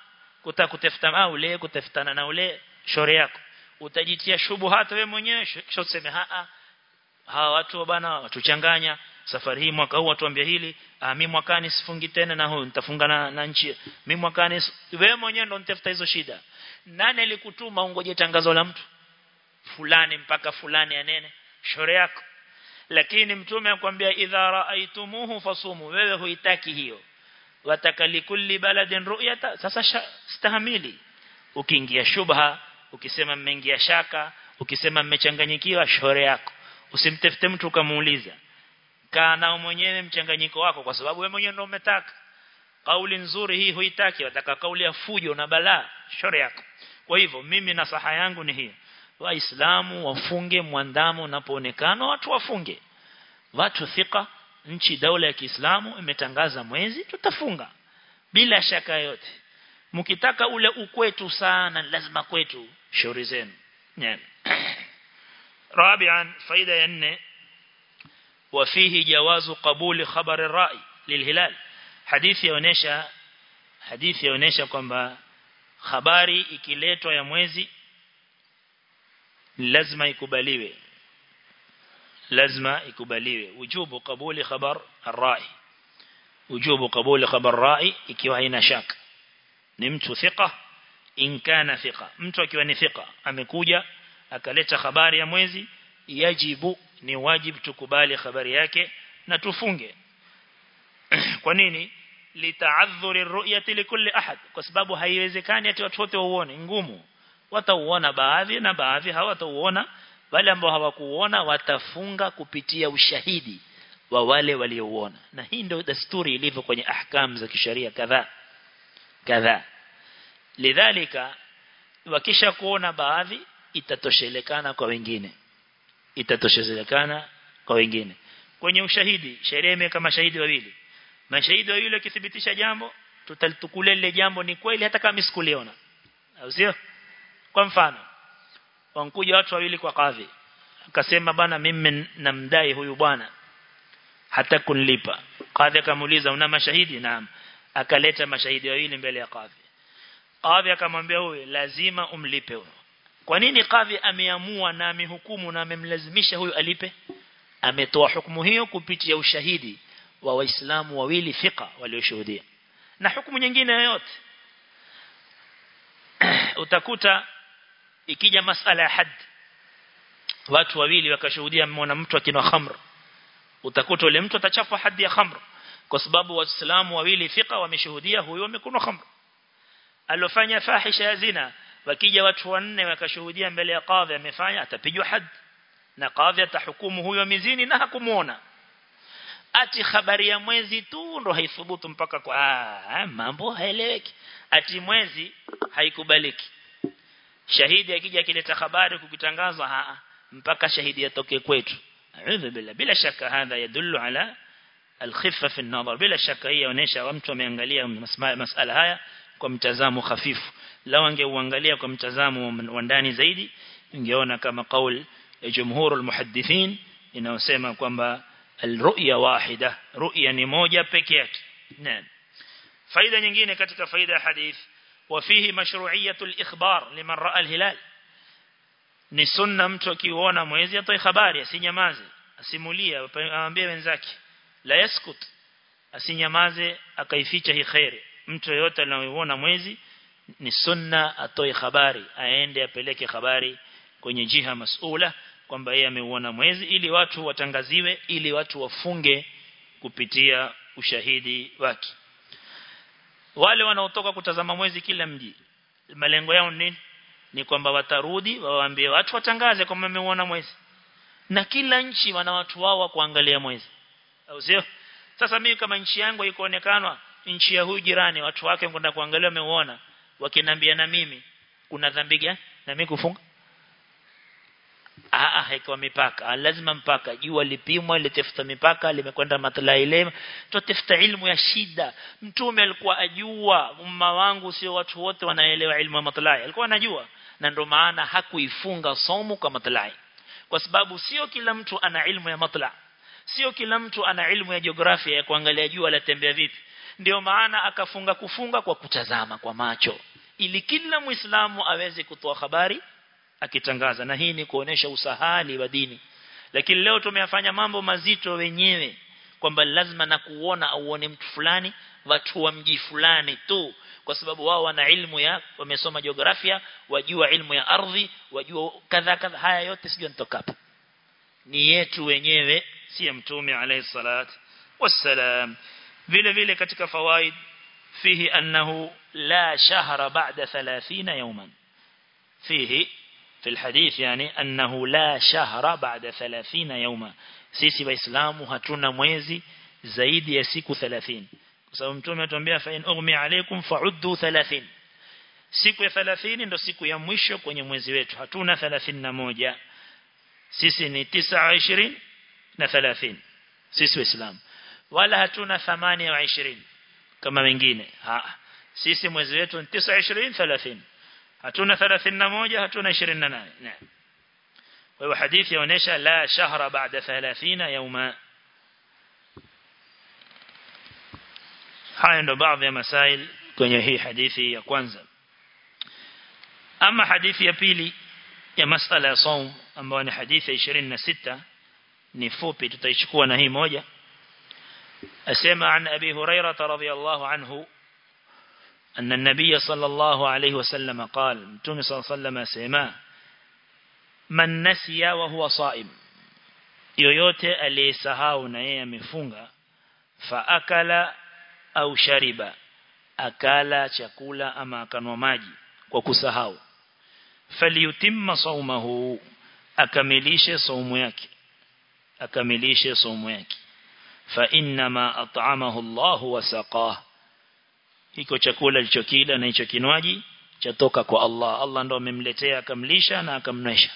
kutakutafuta au ule kutafutana na ule shore yako. Utajitia shubuhata wewe mwenyewe kisha useme haa hawa watu bana watuchanganya safari hii mwaka huu watuambia hili ah mimi mwakani sifungi tena na huyu nitafunga na, na nchi. Mimi mwakani wewe mwenyewe ndo nitafuta hizo shida. Nani alikutuma ungoje tangazo la mtu fulani mpaka fulani anene shore yako. Lakini mtume akwambia idha raaitumuhu fasumu. Wewe huitaki hiyo. Wataka likulli baladin ru'yata. Sasa stahamili. Ukiingia shubha ukisema mmeingia shaka ukisema mmechanganyikiwa shore yako. Usimtafute mtu ukamuuliza kaa nao mwenyewe mchanganyiko wako kwa sababu wewe mwenyewe ndio umetaka. Kauli nzuri hii huitaki. Wataka kauli ya fujo na balaa shore yako. Kwa hivyo mimi nasaha yangu ni hii waislamu wafunge mwandamo unapoonekana watu wafunge watu thika nchi daula ya Kiislamu imetangaza mwezi tutafunga bila shaka yote mkitaka ule ukwetu sana lazima kwetu shauri zenu رابعا فائده ya nne وفيه جواز قبول خبر الرأي للهلال hadithi yaonesha hadithi yaonesha kwamba habari ikiletwa ya mwezi lazima ikubaliwe. Lazima ikubaliwe. Wujubu qabuli khabar ar-ra'i. Wujubu qabuli khabar ar-ra'i ikiwa haina shaka. Ni mtu thika in kana thika mtu akiwa ni thika amekuja akaleta habari ya mwezi yajibu ni wajibu tukubali habari yake na tufunge. Kwa nini? Litaadhuri ru'yati likulli ahad. Kwa sababu haiwezekani ati watu wote waone ngumu watauona baadhi na baadhi hawatauona. Wale ambao hawakuona watafunga kupitia ushahidi wa wale waliouona. Na hii ndio desturi ilivyo kwenye ahkam za kisheria kadhaa kadhaa. Lidhalika wakisha kuona baadhi itatoshelekana kwa wengine. Itatoshelekana kwa wengine. Kwenye ushahidi sheria imeweka mashahidi wawili. Mashahidi wawili wakithibitisha jambo tutalitukulia jambo ni kweli hata kama sikuliona. Au sio kwa mfano wankuja watu wawili kwa kadhi. Akasema bana mimi namdai huyu bwana hata kunlipa. Kadhi akamuuliza una mashahidi? Naam. Akaleta mashahidi wawili mbele ya kadhi. Kadhi akamwambia huyu lazima umlipe huyu. Kwa nini kadhi ameamua na amehukumu na amemlazimisha huyu alipe? Ametoa hukumu hiyo kupitia ushahidi wa waislamu wawili fika walioshuhudia. Na hukumu nyingine yoyote utakuta ikija masala ya had watu wawili wakashuhudia mwana mtu akinwa khamr. Utakuta ule mtu atachafwa hadi ya khamr. Kwa sababu waislamu wawili fika wameshuhudia huyo amekunwa khamr. Alofanya fahisha ya zina wakija watu wanne wakashuhudia mbele ya kadhi amefanya atapigwa had na kadhi atahukumu huyo mizini na hakumuona. Ati habari ya mwezi tu ndo haithubutu mpaka kwa ah, mambo haeleweki. Ati mwezi haikubaliki shahidi akija kileta habari kukitangaza haa mpaka shahidi atoke kwetu. Billah. Bila shaka hadha yadullu ala alkhiffa fi an-nadhar. Bila shaka hii inaonyesha mtu ameangalia masala haya kwa mtazamo hafifu lao angeuangalia kwa mtazamo wa ndani zaidi ungeona kama kaul ya jumhur almuhaddithin inayosema kwamba alru'ya wahida. Ru'ya ni moja peke yake. Naam. Faida nyingine katika faida ya hadith وفيه مشروعية الإخبار لمن رأى الهلال ni sunna mtu akiuona mwezi atoe habari asinyamaze asimulie aambie wenzake la yaskut asinyamaze akaificha hii khairi mtu yote anayeona mwezi ni sunna atoe habari aende apeleke habari kwenye jiha masula kwamba yeye ameuona mwezi ili watu watangaziwe ili watu wafunge kupitia ushahidi wake wale wanaotoka kutazama mwezi kila mji malengo yao nini ni kwamba watarudi wawaambie watu watangaze kwamba wameuona mwezi. Na kila nchi wana watu wao wa kuangalia mwezi. Au sio? Sasa mimi kama nchi yangu ikoonekana nchi ya huyu jirani watu wake kwenda kuangalia wameuona wakinambia na mimi kuna dhambi gani? Na mimi kufunga ah haikuwa mipaka. Lazima mpaka. Jua lipimwa litafuta mipaka limekwenda matala ile tutafuta ilmu ya shida. Mtume alikuwa ajua. Umma wangu sio watu wote wanaelewa ilmu ya matla alikuwa anajua. Na ndio maana hakuifunga somo kwa matlai. Kwa sababu sio kila mtu ana ilmu ya matla sio kila mtu ana ilmu ya jiografia ya kuangalia jua latembea vipi. Ndio maana akafunga kufunga kwa kutazama kwa macho. Ili kila muislamu aweze kutoa habari akitangaza. Na hii ni kuonesha usahali wa dini. Lakini leo tumeyafanya mambo mazito wenyewe kwamba lazima na kuona auone uone mtu fulani watu wa mji fulani tu. Kwa sababu wao wana ilmu ya wamesoma jiografia wajua ilmu ya ardhi wajua kadha kadha. Haya yote sijui nitokapo ni yetu wenyewe si mtume alayhi salat wassalam. Vile vile katika fawaid fihi annahu la shahra ba'da 30 yawman. Fihi في الحديث يعني أنه لا شهر بعد ثلاثين يوما. سيسي بإسلام هاتونا مويزي زيد يسيك ثلاثين. سأمتم يتم بها فإن أغمي عليكم فعدوا ثلاثين. سيكو ثلاثين ndo سيكو يمويشو kwenye mwezi wetu hatuna ثلاثين نموجة. سيسي ni تسع عشرين na ثلاثين. سيسي بإسلام. ولا هاتونا ثمانية وعشرين. كما منجين سيسي mwezi wetu ni تسع عشرين ثلاثين. هاتونا ثلاثين موجة هاتونا عشرين نعم وهو حديث يونيشا لا شهر بعد ثلاثين يوما هاي عنده بعض مسائل كون يهي حديثي يا كوانزا أما حديثي يبيلي يا مسألة صوم أما أن حديثي عشرين ستة نفوبي تتشكونا هي موجة أسمع عن أبي هريرة رضي الله عنه أن النبي صلى الله عليه وسلم قال تومي صلى الله عليه وسلم سيما من نسي وهو صائم يويوت ألي سهاو نيا مفونغا فأكل أو شرب أكل شكولا أما كان وماجي وكسهاو فليتم صومه أكمليش صومياك أكمليش صومياك فإنما أطعمه الله وسقاه. Hiko chakula alichokila na hicho kinwaji chatoka kwa Allah. Allah ndo amemletea akamlisha na akamnywesha.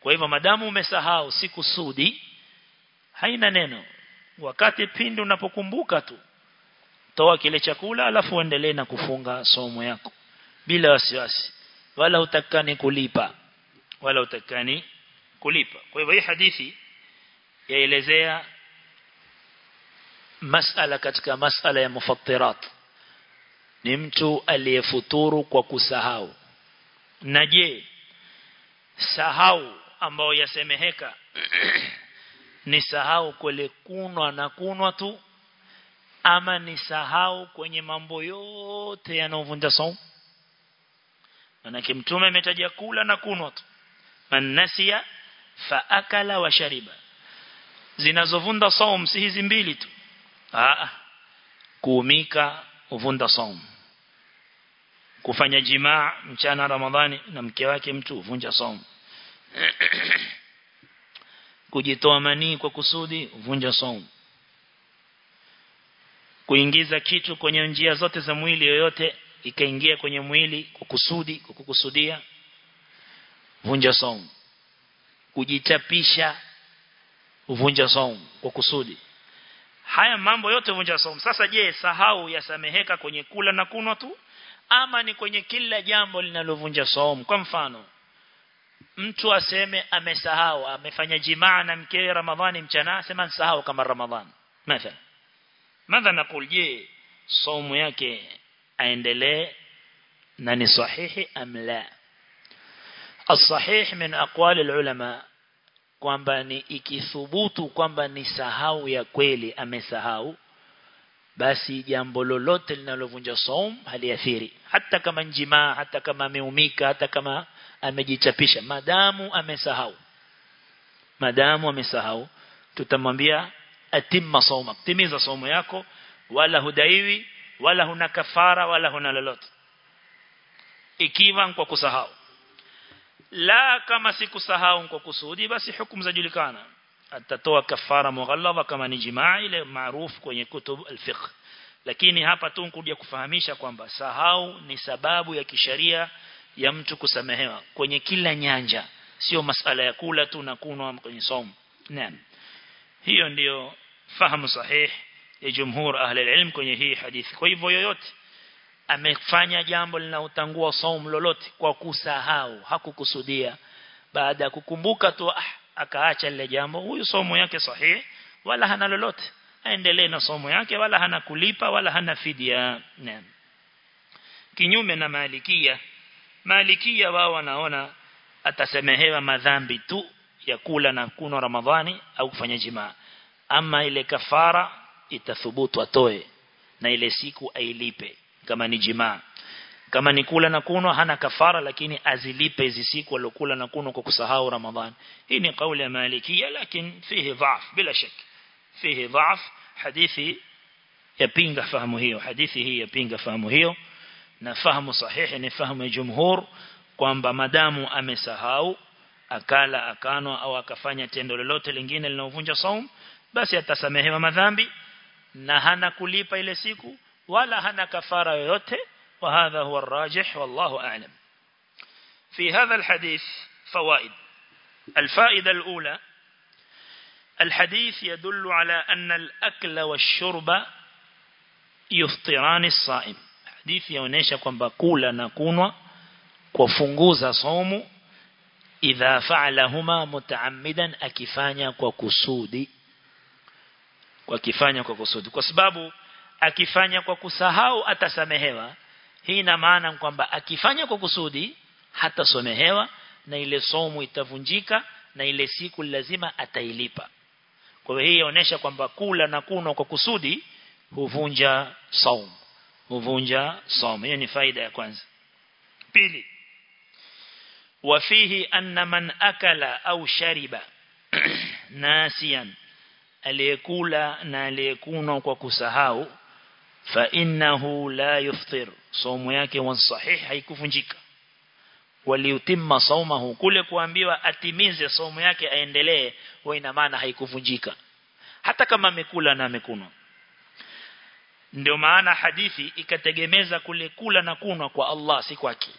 Kwa hivyo madamu umesahau siku sudi haina neno. Wakati pindi unapokumbuka tu toa kile chakula alafu uendelee na kufunga somo yako bila wasiwasi. Wala utakani kulipa. Wala utakani kulipa. Kwa hivyo hii hadithi yaelezea masala katika masala ya mufattirat ni mtu aliyefuturu kwa kusahau. Na je sahau ambayo yasemeheka ni sahau kule kunwa na kunwa tu ama ni sahau kwenye mambo yote yanayovunja saumu? Manake mtume ametaja kula na kunwa tu. Manasiya fa akala wa shariba. Zinazovunda saumu si hizi mbili tu. Ah kuumika uvunda saum kufanya jimaa mchana ramadhani na mke wake mtu uvunja somu kujitoa manii kwa kusudi uvunja somu kuingiza kitu kwenye njia zote za mwili yoyote ikaingia kwenye mwili kwa kusudi kwa kukusudia vunja somo kujitapisha uvunja somo kwa kusudi. Haya mambo yote uvunja somo sasa je sahau yasameheka kwenye kula na kunwa tu ama ni kwenye kila jambo linalovunja saum kwa mfano mtu aseme amesahau amefanya jimaa na mkewe ramadhani mchana asema nsahau kama ramadhani mathalan madha nakul je saumu yake aendelee na ni sahihi am la الصحيح من أقوال العلماء kwamba ni ikithubutu kwamba ni sahau ya kweli amesahau basi jambo lolote linalovunja saum haliathiri. Hata kama njimaa hata kama ameumika hata kama amejichapisha madamu amesahau. Madamu amesahau. Tutamwambia atimma sauma. Timiza saumu yako. Wala hudaiwi wala huna kafara wala huna lolote. Ikiwa kwa kusahau. La kama sikusahau kwa kusudi basi hukumu zajulikana atatoa kafara mughalladha kama ni jimaa ile maarufu kwenye kutub al-fiqh. Lakini hapa tu kuja kufahamisha kwamba sahau ni sababu ya kisharia ya mtu kusamehewa kwenye kila nyanja. Sio masala ya kula tu na kunwa kwenye somo naam. Hiyo ndiyo fahamu sahih ya jumhur ahli ilm kwenye hii hadithi. Kwa hivyo yoyote amefanya jambo linautangua saum lolote kwa kusahau hakukusudia. Baada ya kukumbuka tu ah, akaacha lile jambo huyu somo yake sahihi wala hana lolote. Aendelee na somo yake wala hana kulipa wala hana fidia. Naam. Kinyume na malikia malikia wao wanaona atasemehewa madhambi tu ya kula na kunywa ramadhani au kufanya jimaa. Ama ile kafara itathubutu atoe na ile siku ailipe kama ni jimaa kama ni kula na kunwa hana kafara lakini azilipe hizi siku alokula na kunwa kwa kusahau ramadhani. Hii ni kauli ya malikia lakini fihi dhaaf bila shak fihi dhaaf hadithi yapinga fahamu hiyo. Hadithi hii yapinga fahamu hiyo. Na fahamu sahihi ni fahamu ya jumhur kwamba madamu amesahau akala akanwa au akafanya tendo lolote lingine linalovunja saum basi atasamehewa madhambi na hana kulipa ile siku wala hana kafara yoyote وهذا هو الراجح والله أعلم. في هذا الحديث فوائد. الفائدة الأولى الحديث يدل على أن الأكل والشرب يفطران الصائم. حديث يونيشا كون بقول نكون وفنغوز صوم إذا فعلهما متعمدا أكفانيا وكسودي وكفانيا وكسودي وسبابه أكفانيا وكسهاو أتسمهما hii ina maana kwamba akifanya kwa kusudi hatasomehewa na ile somo itavunjika na ile siku lazima atailipa. Kwa hiyo hii inaonyesha kwamba kula na kunwa kwa kusudi huvunja saum huvunja saum. Hiyo ni faida ya kwanza. Pili wafihi anna man akala au shariba nasian aliyekula na aliyekunwa kwa kusahau fa innahu la yuftir. Saumu yake wa sahih haikuvunjika. Waliutimma saumahu kule kuambiwa atimize saumu yake aendelee wa ina maana haikuvunjika. Hata kama amekula na amekunwa ndio maana hadithi ikategemeza kule kula na kunwa kwa Allah si kwake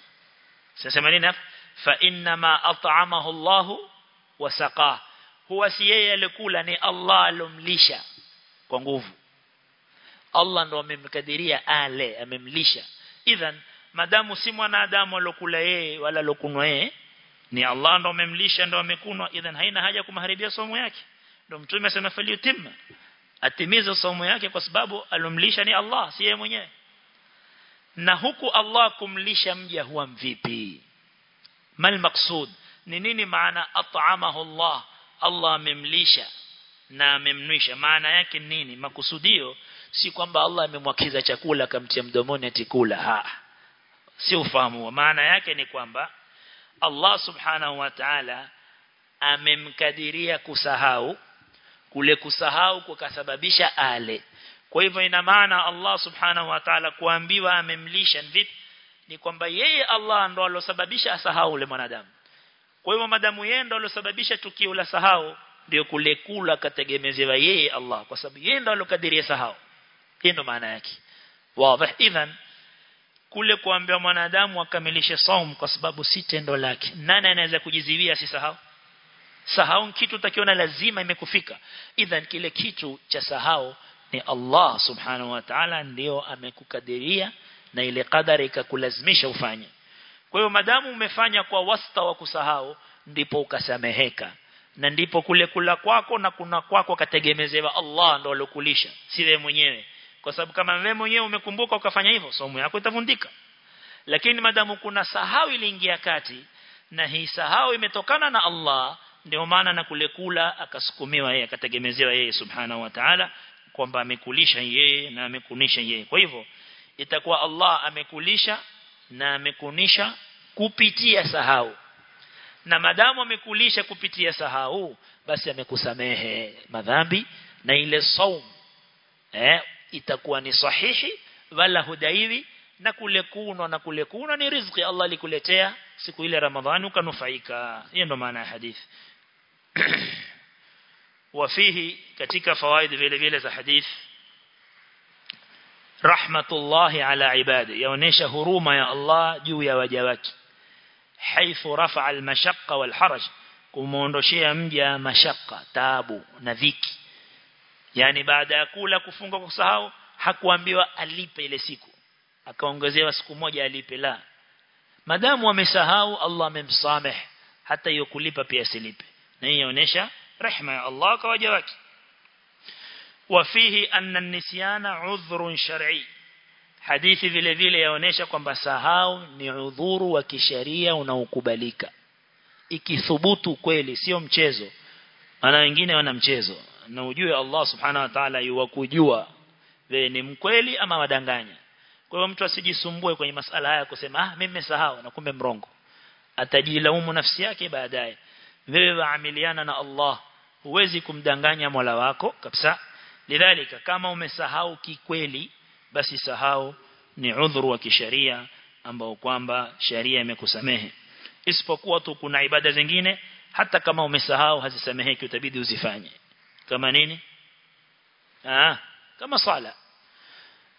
sasa nini fa inna ma at'amahu Allah wa saqa huwa si yeye alikula ni Allah alomlisha kwa nguvu Allah ndo amemkadiria ale amemlisha. Idhan madamu si mwanadamu alokula yeye wala alokunwa yeye ni Allah ndo amemlisha ndo amekunwa. Idhan haina haja kumharibia somo yake. Ndo mtume asema faliutimma atimize somo yake kwa sababu alomlisha ni Allah si yeye mwenyewe. Na huku Allah kumlisha mja huwa mvipi? Mal maksud ni nini maana at'amahu Allah Allah amemlisha na amemnwisha? Maana yake nini? Makusudio si kwamba Allah amemwakiza chakula akamtia mdomoni atikula ha. Si ufahamu maana yake ni kwamba Allah subhanahu wa ta'ala amemkadiria kusahau kule kusahau kukasababisha ale. Kwa hivyo ina maana Allah subhanahu wa ta'ala kuambiwa amemlisha vipi? Ni kwamba yeye Allah ndo alosababisha asahau ule mwanadamu. Kwa hivyo madamu yeye ndo alosababisha tukio la sahau ndio kule kula kategemezewa yeye Allah kwa sababu yeye ndo alokadiria sahau hii ndo maana yake. Wazi. Idhan kule kuambia mwanadamu akamilishe saum kwa sababu si tendo lake. Nani anaweza kujiziwia asisahau sahau? Kitu utakiona lazima imekufika. Idhan kile kitu cha sahau ni Allah subhanahu wa ta'ala ndio amekukadiria na ile kadari ikakulazimisha ufanye. Kwa hiyo madamu umefanya kwa wasta wa kusahau ndipo ukasameheka. Na ndipo kule kula kwako na kuna kwako kategemezewa Allah ndo alokulisha si wewe mwenyewe kwa sababu kama wewe mwenyewe umekumbuka ukafanya hivyo somo yako itavundika. Lakini madamu kuna sahau iliingia kati na hii sahau imetokana na Allah ndio maana na kule kula akasukumiwa yeye akategemezewa yeye subhanahu wa ta'ala kwamba amekulisha yeye na amekunisha yeye. Kwa hivyo itakuwa Allah amekulisha na amekunisha kupitia sahau. Na madamu amekulisha kupitia sahau basi amekusamehe madhambi na ile saum eh itakuwa ni sahihi wala hudaiwi na kule kunwa na kule kunwa ni riziki Allah alikuletea siku ile Ramadhani ukanufaika. Hiyo ndo maana ya hadithi. Wafihi katika fawaid vile vile za hadithi rahmatullahi ala ibadi yaonesha huruma ya Allah juu ya waja wake. Haifu rafa al mashaqqa wal haraj kumuondoshea mja mashaqqa taabu na dhiki yani baada ya kula kufunga kwa kusahau hakuambiwa alipe ile siku. Akaongezewa siku moja alipe la. Madamu amesahau Allah amemsameh hata hiyo kulipa pia silipe na hii inaonyesha rehema ya Allah kwa waja wake. Wafihi anna nisyana udhrun shar'i. Hadithi vile vile yaonesha kwamba sahau ni udhuru wa kisheria unaokubalika. Ikithubutu kweli sio mchezo. Ana wengine wana mchezo na ujue Allah subhanahu wa ta'ala yuwakujua. Wewe ni mkweli ama wadanganya kwa hiyo mtu asijisumbue kwenye masala haya kusema ah mimi nimesahau na kumbe mrongo. Atajilaumu nafsi yake baadaye. Wewe waamiliana na Allah huwezi kumdanganya Mola wako kabisa. Lidhalika kama umesahau kikweli basi sahau ni udhuru wa kisheria ambao kwamba sheria imekusamehe. Isipokuwa tu kuna ibada zingine hata kama umesahau hazisameheki utabidi uzifanye kama nini? Ah kama sala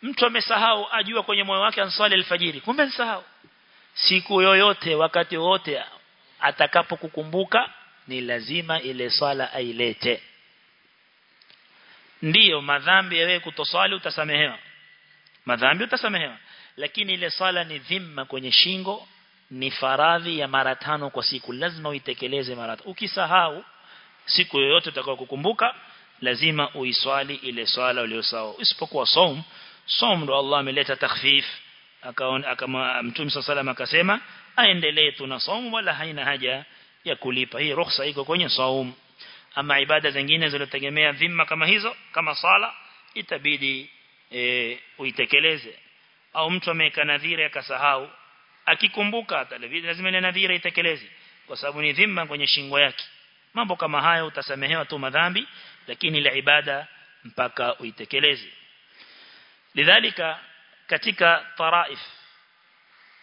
mtu amesahau ajua kwenye moyo wake answali alfajiri kumbe nisahau. Siku yoyote wakati wote atakapokukumbuka ni lazima ile swala ailete. Ndiyo madhambi ya wewe kutoswali utasamehewa. Madhambi utasamehewa. Lakini ile swala ni dhima kwenye shingo ni faradhi ya mara tano kwa siku. Lazima uitekeleze mara ukisahau siku yoyote utakayokukumbuka lazima uiswali ile swala uliyosawa isipokuwa saum saum ndo Allah ameleta takhfif akaona kama mtume sallallahu akasema aendelee tuna saum wala haina haja ya kulipa. Hii ruhusa iko kwenye saum ama ibada zingine zilizotegemea dhima kama hizo kama sala itabidi e, uitekeleze. Au mtu ameweka nadhira akasahau akikumbuka lazima ile nadhira itekeleze kwa sababu ni dhima kwenye shingo yake mambo kama hayo utasamehewa tu madhambi lakini ile ibada mpaka uitekeleze. Lidhalika katika taraif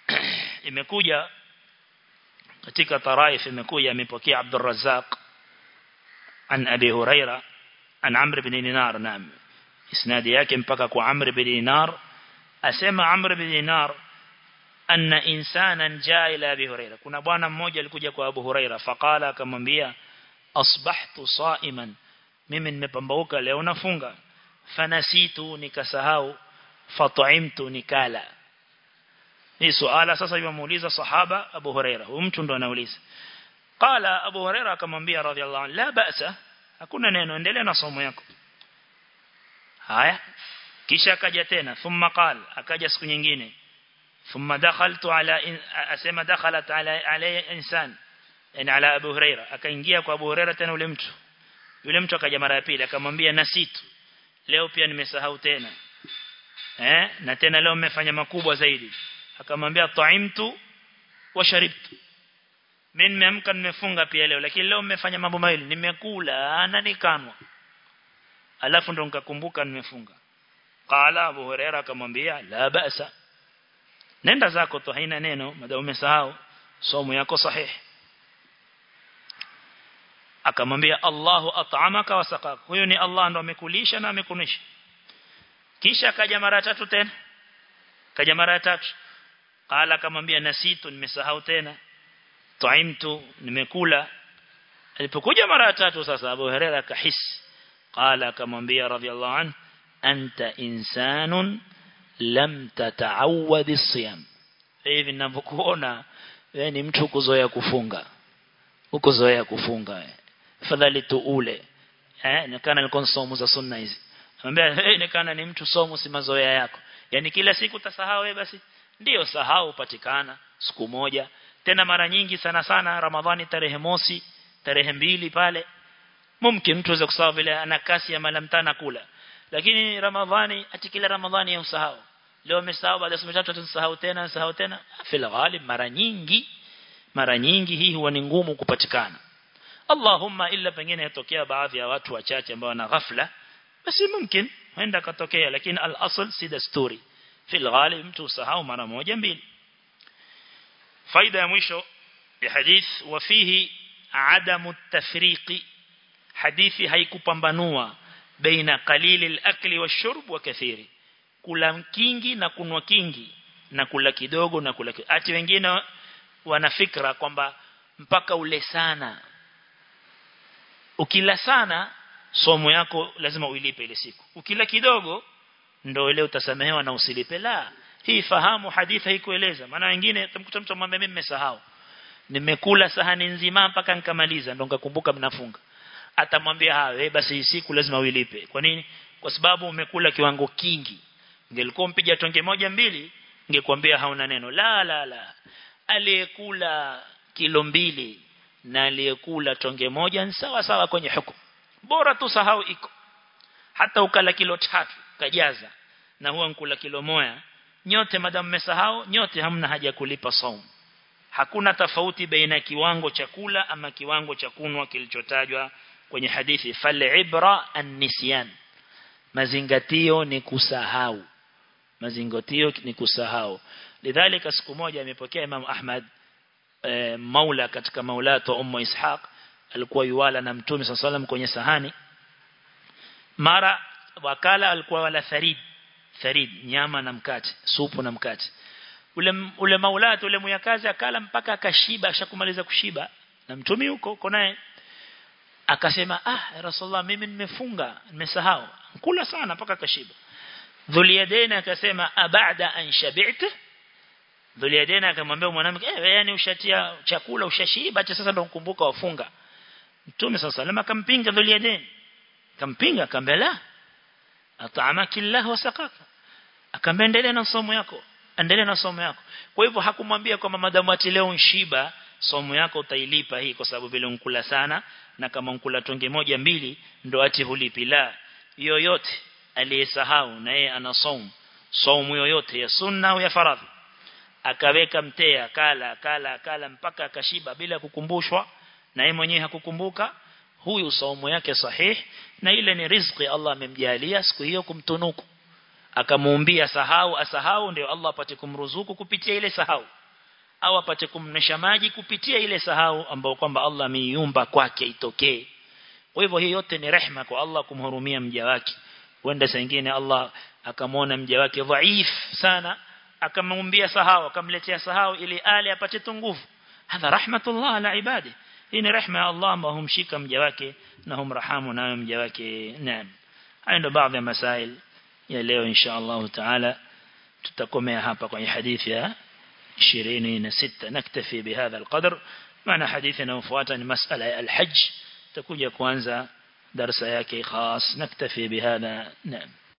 imekuja katika taraif imekuja amepokea Abdul Razzaq an Abi Huraira an Amr ibn Dinar naam. Isnadi yake mpaka kwa Amr ibn Dinar asema Amr ibn Dinar anna insanan jaa ila Abi Huraira. Kuna bwana mmoja alikuja kwa Abu Huraira faqala akamwambia asbahtu sa'iman. Mimi nimepambauka leo nafunga. Fanasitu nikasahau. Fat'imtu nikala. Ni suala sasa yamuuliza sahaba Abu Huraira. Huyu mtu ndo anauliza. Qala Abu Huraira akamwambia radhiallahu anhu la ba'sa hakuna neno endelea na somo yako. Haya. Kisha akaja tena thumma qala akaja siku nyingine. Thumma dakhaltu ala asema dakhalat ala alayhi insan yani ala Abu Huraira. Akaingia kwa Abu Huraira tena ule mtu. Yule mtu akaja mara ya pili akamwambia nasitu leo pia nimesahau tena. Eh? Na tena leo nimefanya makubwa zaidi. Akamwambia ta'imtu wa sharibtu. Mimi nimeamka nimefunga pia leo lakini leo nimefanya mambo mawili. Nimekula na nikanwa. Alafu ndo nikakumbuka nimefunga. Qala Abu Huraira akamwambia la ba'sa. Nenda zako tu haina neno madamu umesahau. Somo yako sahihi akamwambia Allahu at'amaka wa saqaka. Huyo ni Allah ndo amekulisha na amekunisha. Kisha kaja mara tatu tena. Kaja mara tatu. Qala akamwambia nasitu nimesahau tena. Taimtu nimekula. Alipokuja mara tatu sasa Abu Hurairah akahisi qala akamwambia radhiallahu an anta insanun lam tataawad as-siyam. Hivi ninavyokuona wewe ni mtu kuzoea kufunga. Ukozoea kufunga fadhali tu ule eh nikana nilikuwa somo za sunna hizi. Anambia eh nikana ni mtu somo si mazoea yako. Yani kila siku utasahau wewe basi? Ndio sahau patikana siku moja. Tena mara nyingi sana sana ramadhani tarehe mosi tarehe mbili pale mumkin mtu aweza kusahau vile ana kasi ya malamtana kula. Lakini ramadhani ati kila ramadhani ya usahau leo umesahau baada ya siku tatu utasahau tena usahau tena. Fil ghalib mara nyingi mara nyingi hii huwa ni ngumu kupatikana Allahumma illa pengine yatokea baadhi ya watu wachache ambao wana ghafla basi mumkin huenda katokea lakini al-asl si desturi. Fil ghalib mtu usahau mara moja mbili. Faida ya mwisho ya hadith wafihi adamu tafriqi. Hadithi haikupambanua baina qalilil akli washurb wa kathiri. Kula kingi na kunwa kingi na kula kidogo na kula ati wengine wana fikra kwamba mpaka ule sana ukila sana somo yako lazima uilipe ile siku. Ukila kidogo ndio ile utasamehewa na usilipe la. Hii fahamu hadithi haikueleza. Maana wengine utamkuta mtu mwambie mimi nimesahau. Nimekula sahani nzima mpaka nikamaliza ndio ngakumbuka mnafunga. Atamwambia hawe basi hii siku lazima uilipe. Kwa nini? Kwa sababu umekula kiwango kingi. Ngelikuwa mpiga tonge moja mbili ngekwambia hauna neno. La la la. Aliyekula kilo mbili na aliyekula tonge moja ni sawa sawa kwenye hukumu. Bora tu sahau iko. Hata ukala kilo tatu kajaza na huwa nkula kilo moja nyote madam mmesahau nyote hamna haja kulipa saum hakuna tofauti baina kiwango cha kula ama kiwango cha kunwa kilichotajwa kwenye hadithi. Fal ibra an-nisyan mazingatio ni kusahau. Mazingatio ni kusahau. Lidhalika siku moja amepokea Imam Ahmad e, maula katika maulato ummu Ishaq alikuwa yuwala na mtume sallam kwenye sahani. Mara wakala alikuwa wala farid farid nyama na mkate supu na mkate. Ule ule maulato ule muyakazi akala mpaka akashiba ashakumaliza kushiba na mtume yuko uko naye. Akasema ah rasulullah mimi nimefunga nimesahau. Kula sana mpaka akashiba. Dhuliyadaina akasema abada an shabi'ta dhuliyadaina akamwambia mwanamke eh yani ushatia chakula ushashiba acha sasa ndo mkumbuka wafunga. Mtume sasa lama akampinga dena kampinga akambela at'amaki Allah wa saqaka. Akambendelea na somo yako endelea na somo yako. Kwa hivyo hakumwambia kwamba madamu ati leo nshiba somo yako utailipa hii kwa sababu vile unkula sana na kama unkula tonge moja mbili ndo ati hulipi. La yoyote aliyesahau na yeye ana somo somo yoyote ya sunna au ya faradhi akaweka mtea kala kala kala mpaka akashiba bila kukumbushwa na yeye mwenyewe hakukumbuka. Huyu saumu yake sahihi na ile ni riziki Allah amemjalia siku hiyo kumtunuku. Akamuumbia sahau asahau ndio Allah apate kumruzuku kupitia ile sahau. Au apate kumnesha maji kupitia ile sahau ambayo kwamba Allah ameiumba kwake itokee. Kwa hivyo hii yote ni rehma kwa Allah kumhurumia mja wake. Wenda sengine Allah akamwona mja wake dhaif sana akamwambia sahau akamletea sahau ili ale apate nguvu hadha rahmatullah ala ibadi hii ni rehema ya Allah ambao humshika mja wake na humrahamu nayo mja wake naam hayo ndo baadhi ya masail ya leo insha Allah taala tutakomea hapa kwenye hadithi ya 26 naktafi bihadha alqadr maana hadithi inayofuata ni masala ya alhajj تكون كwanza درس yake خاص نكتفي بهذا نعم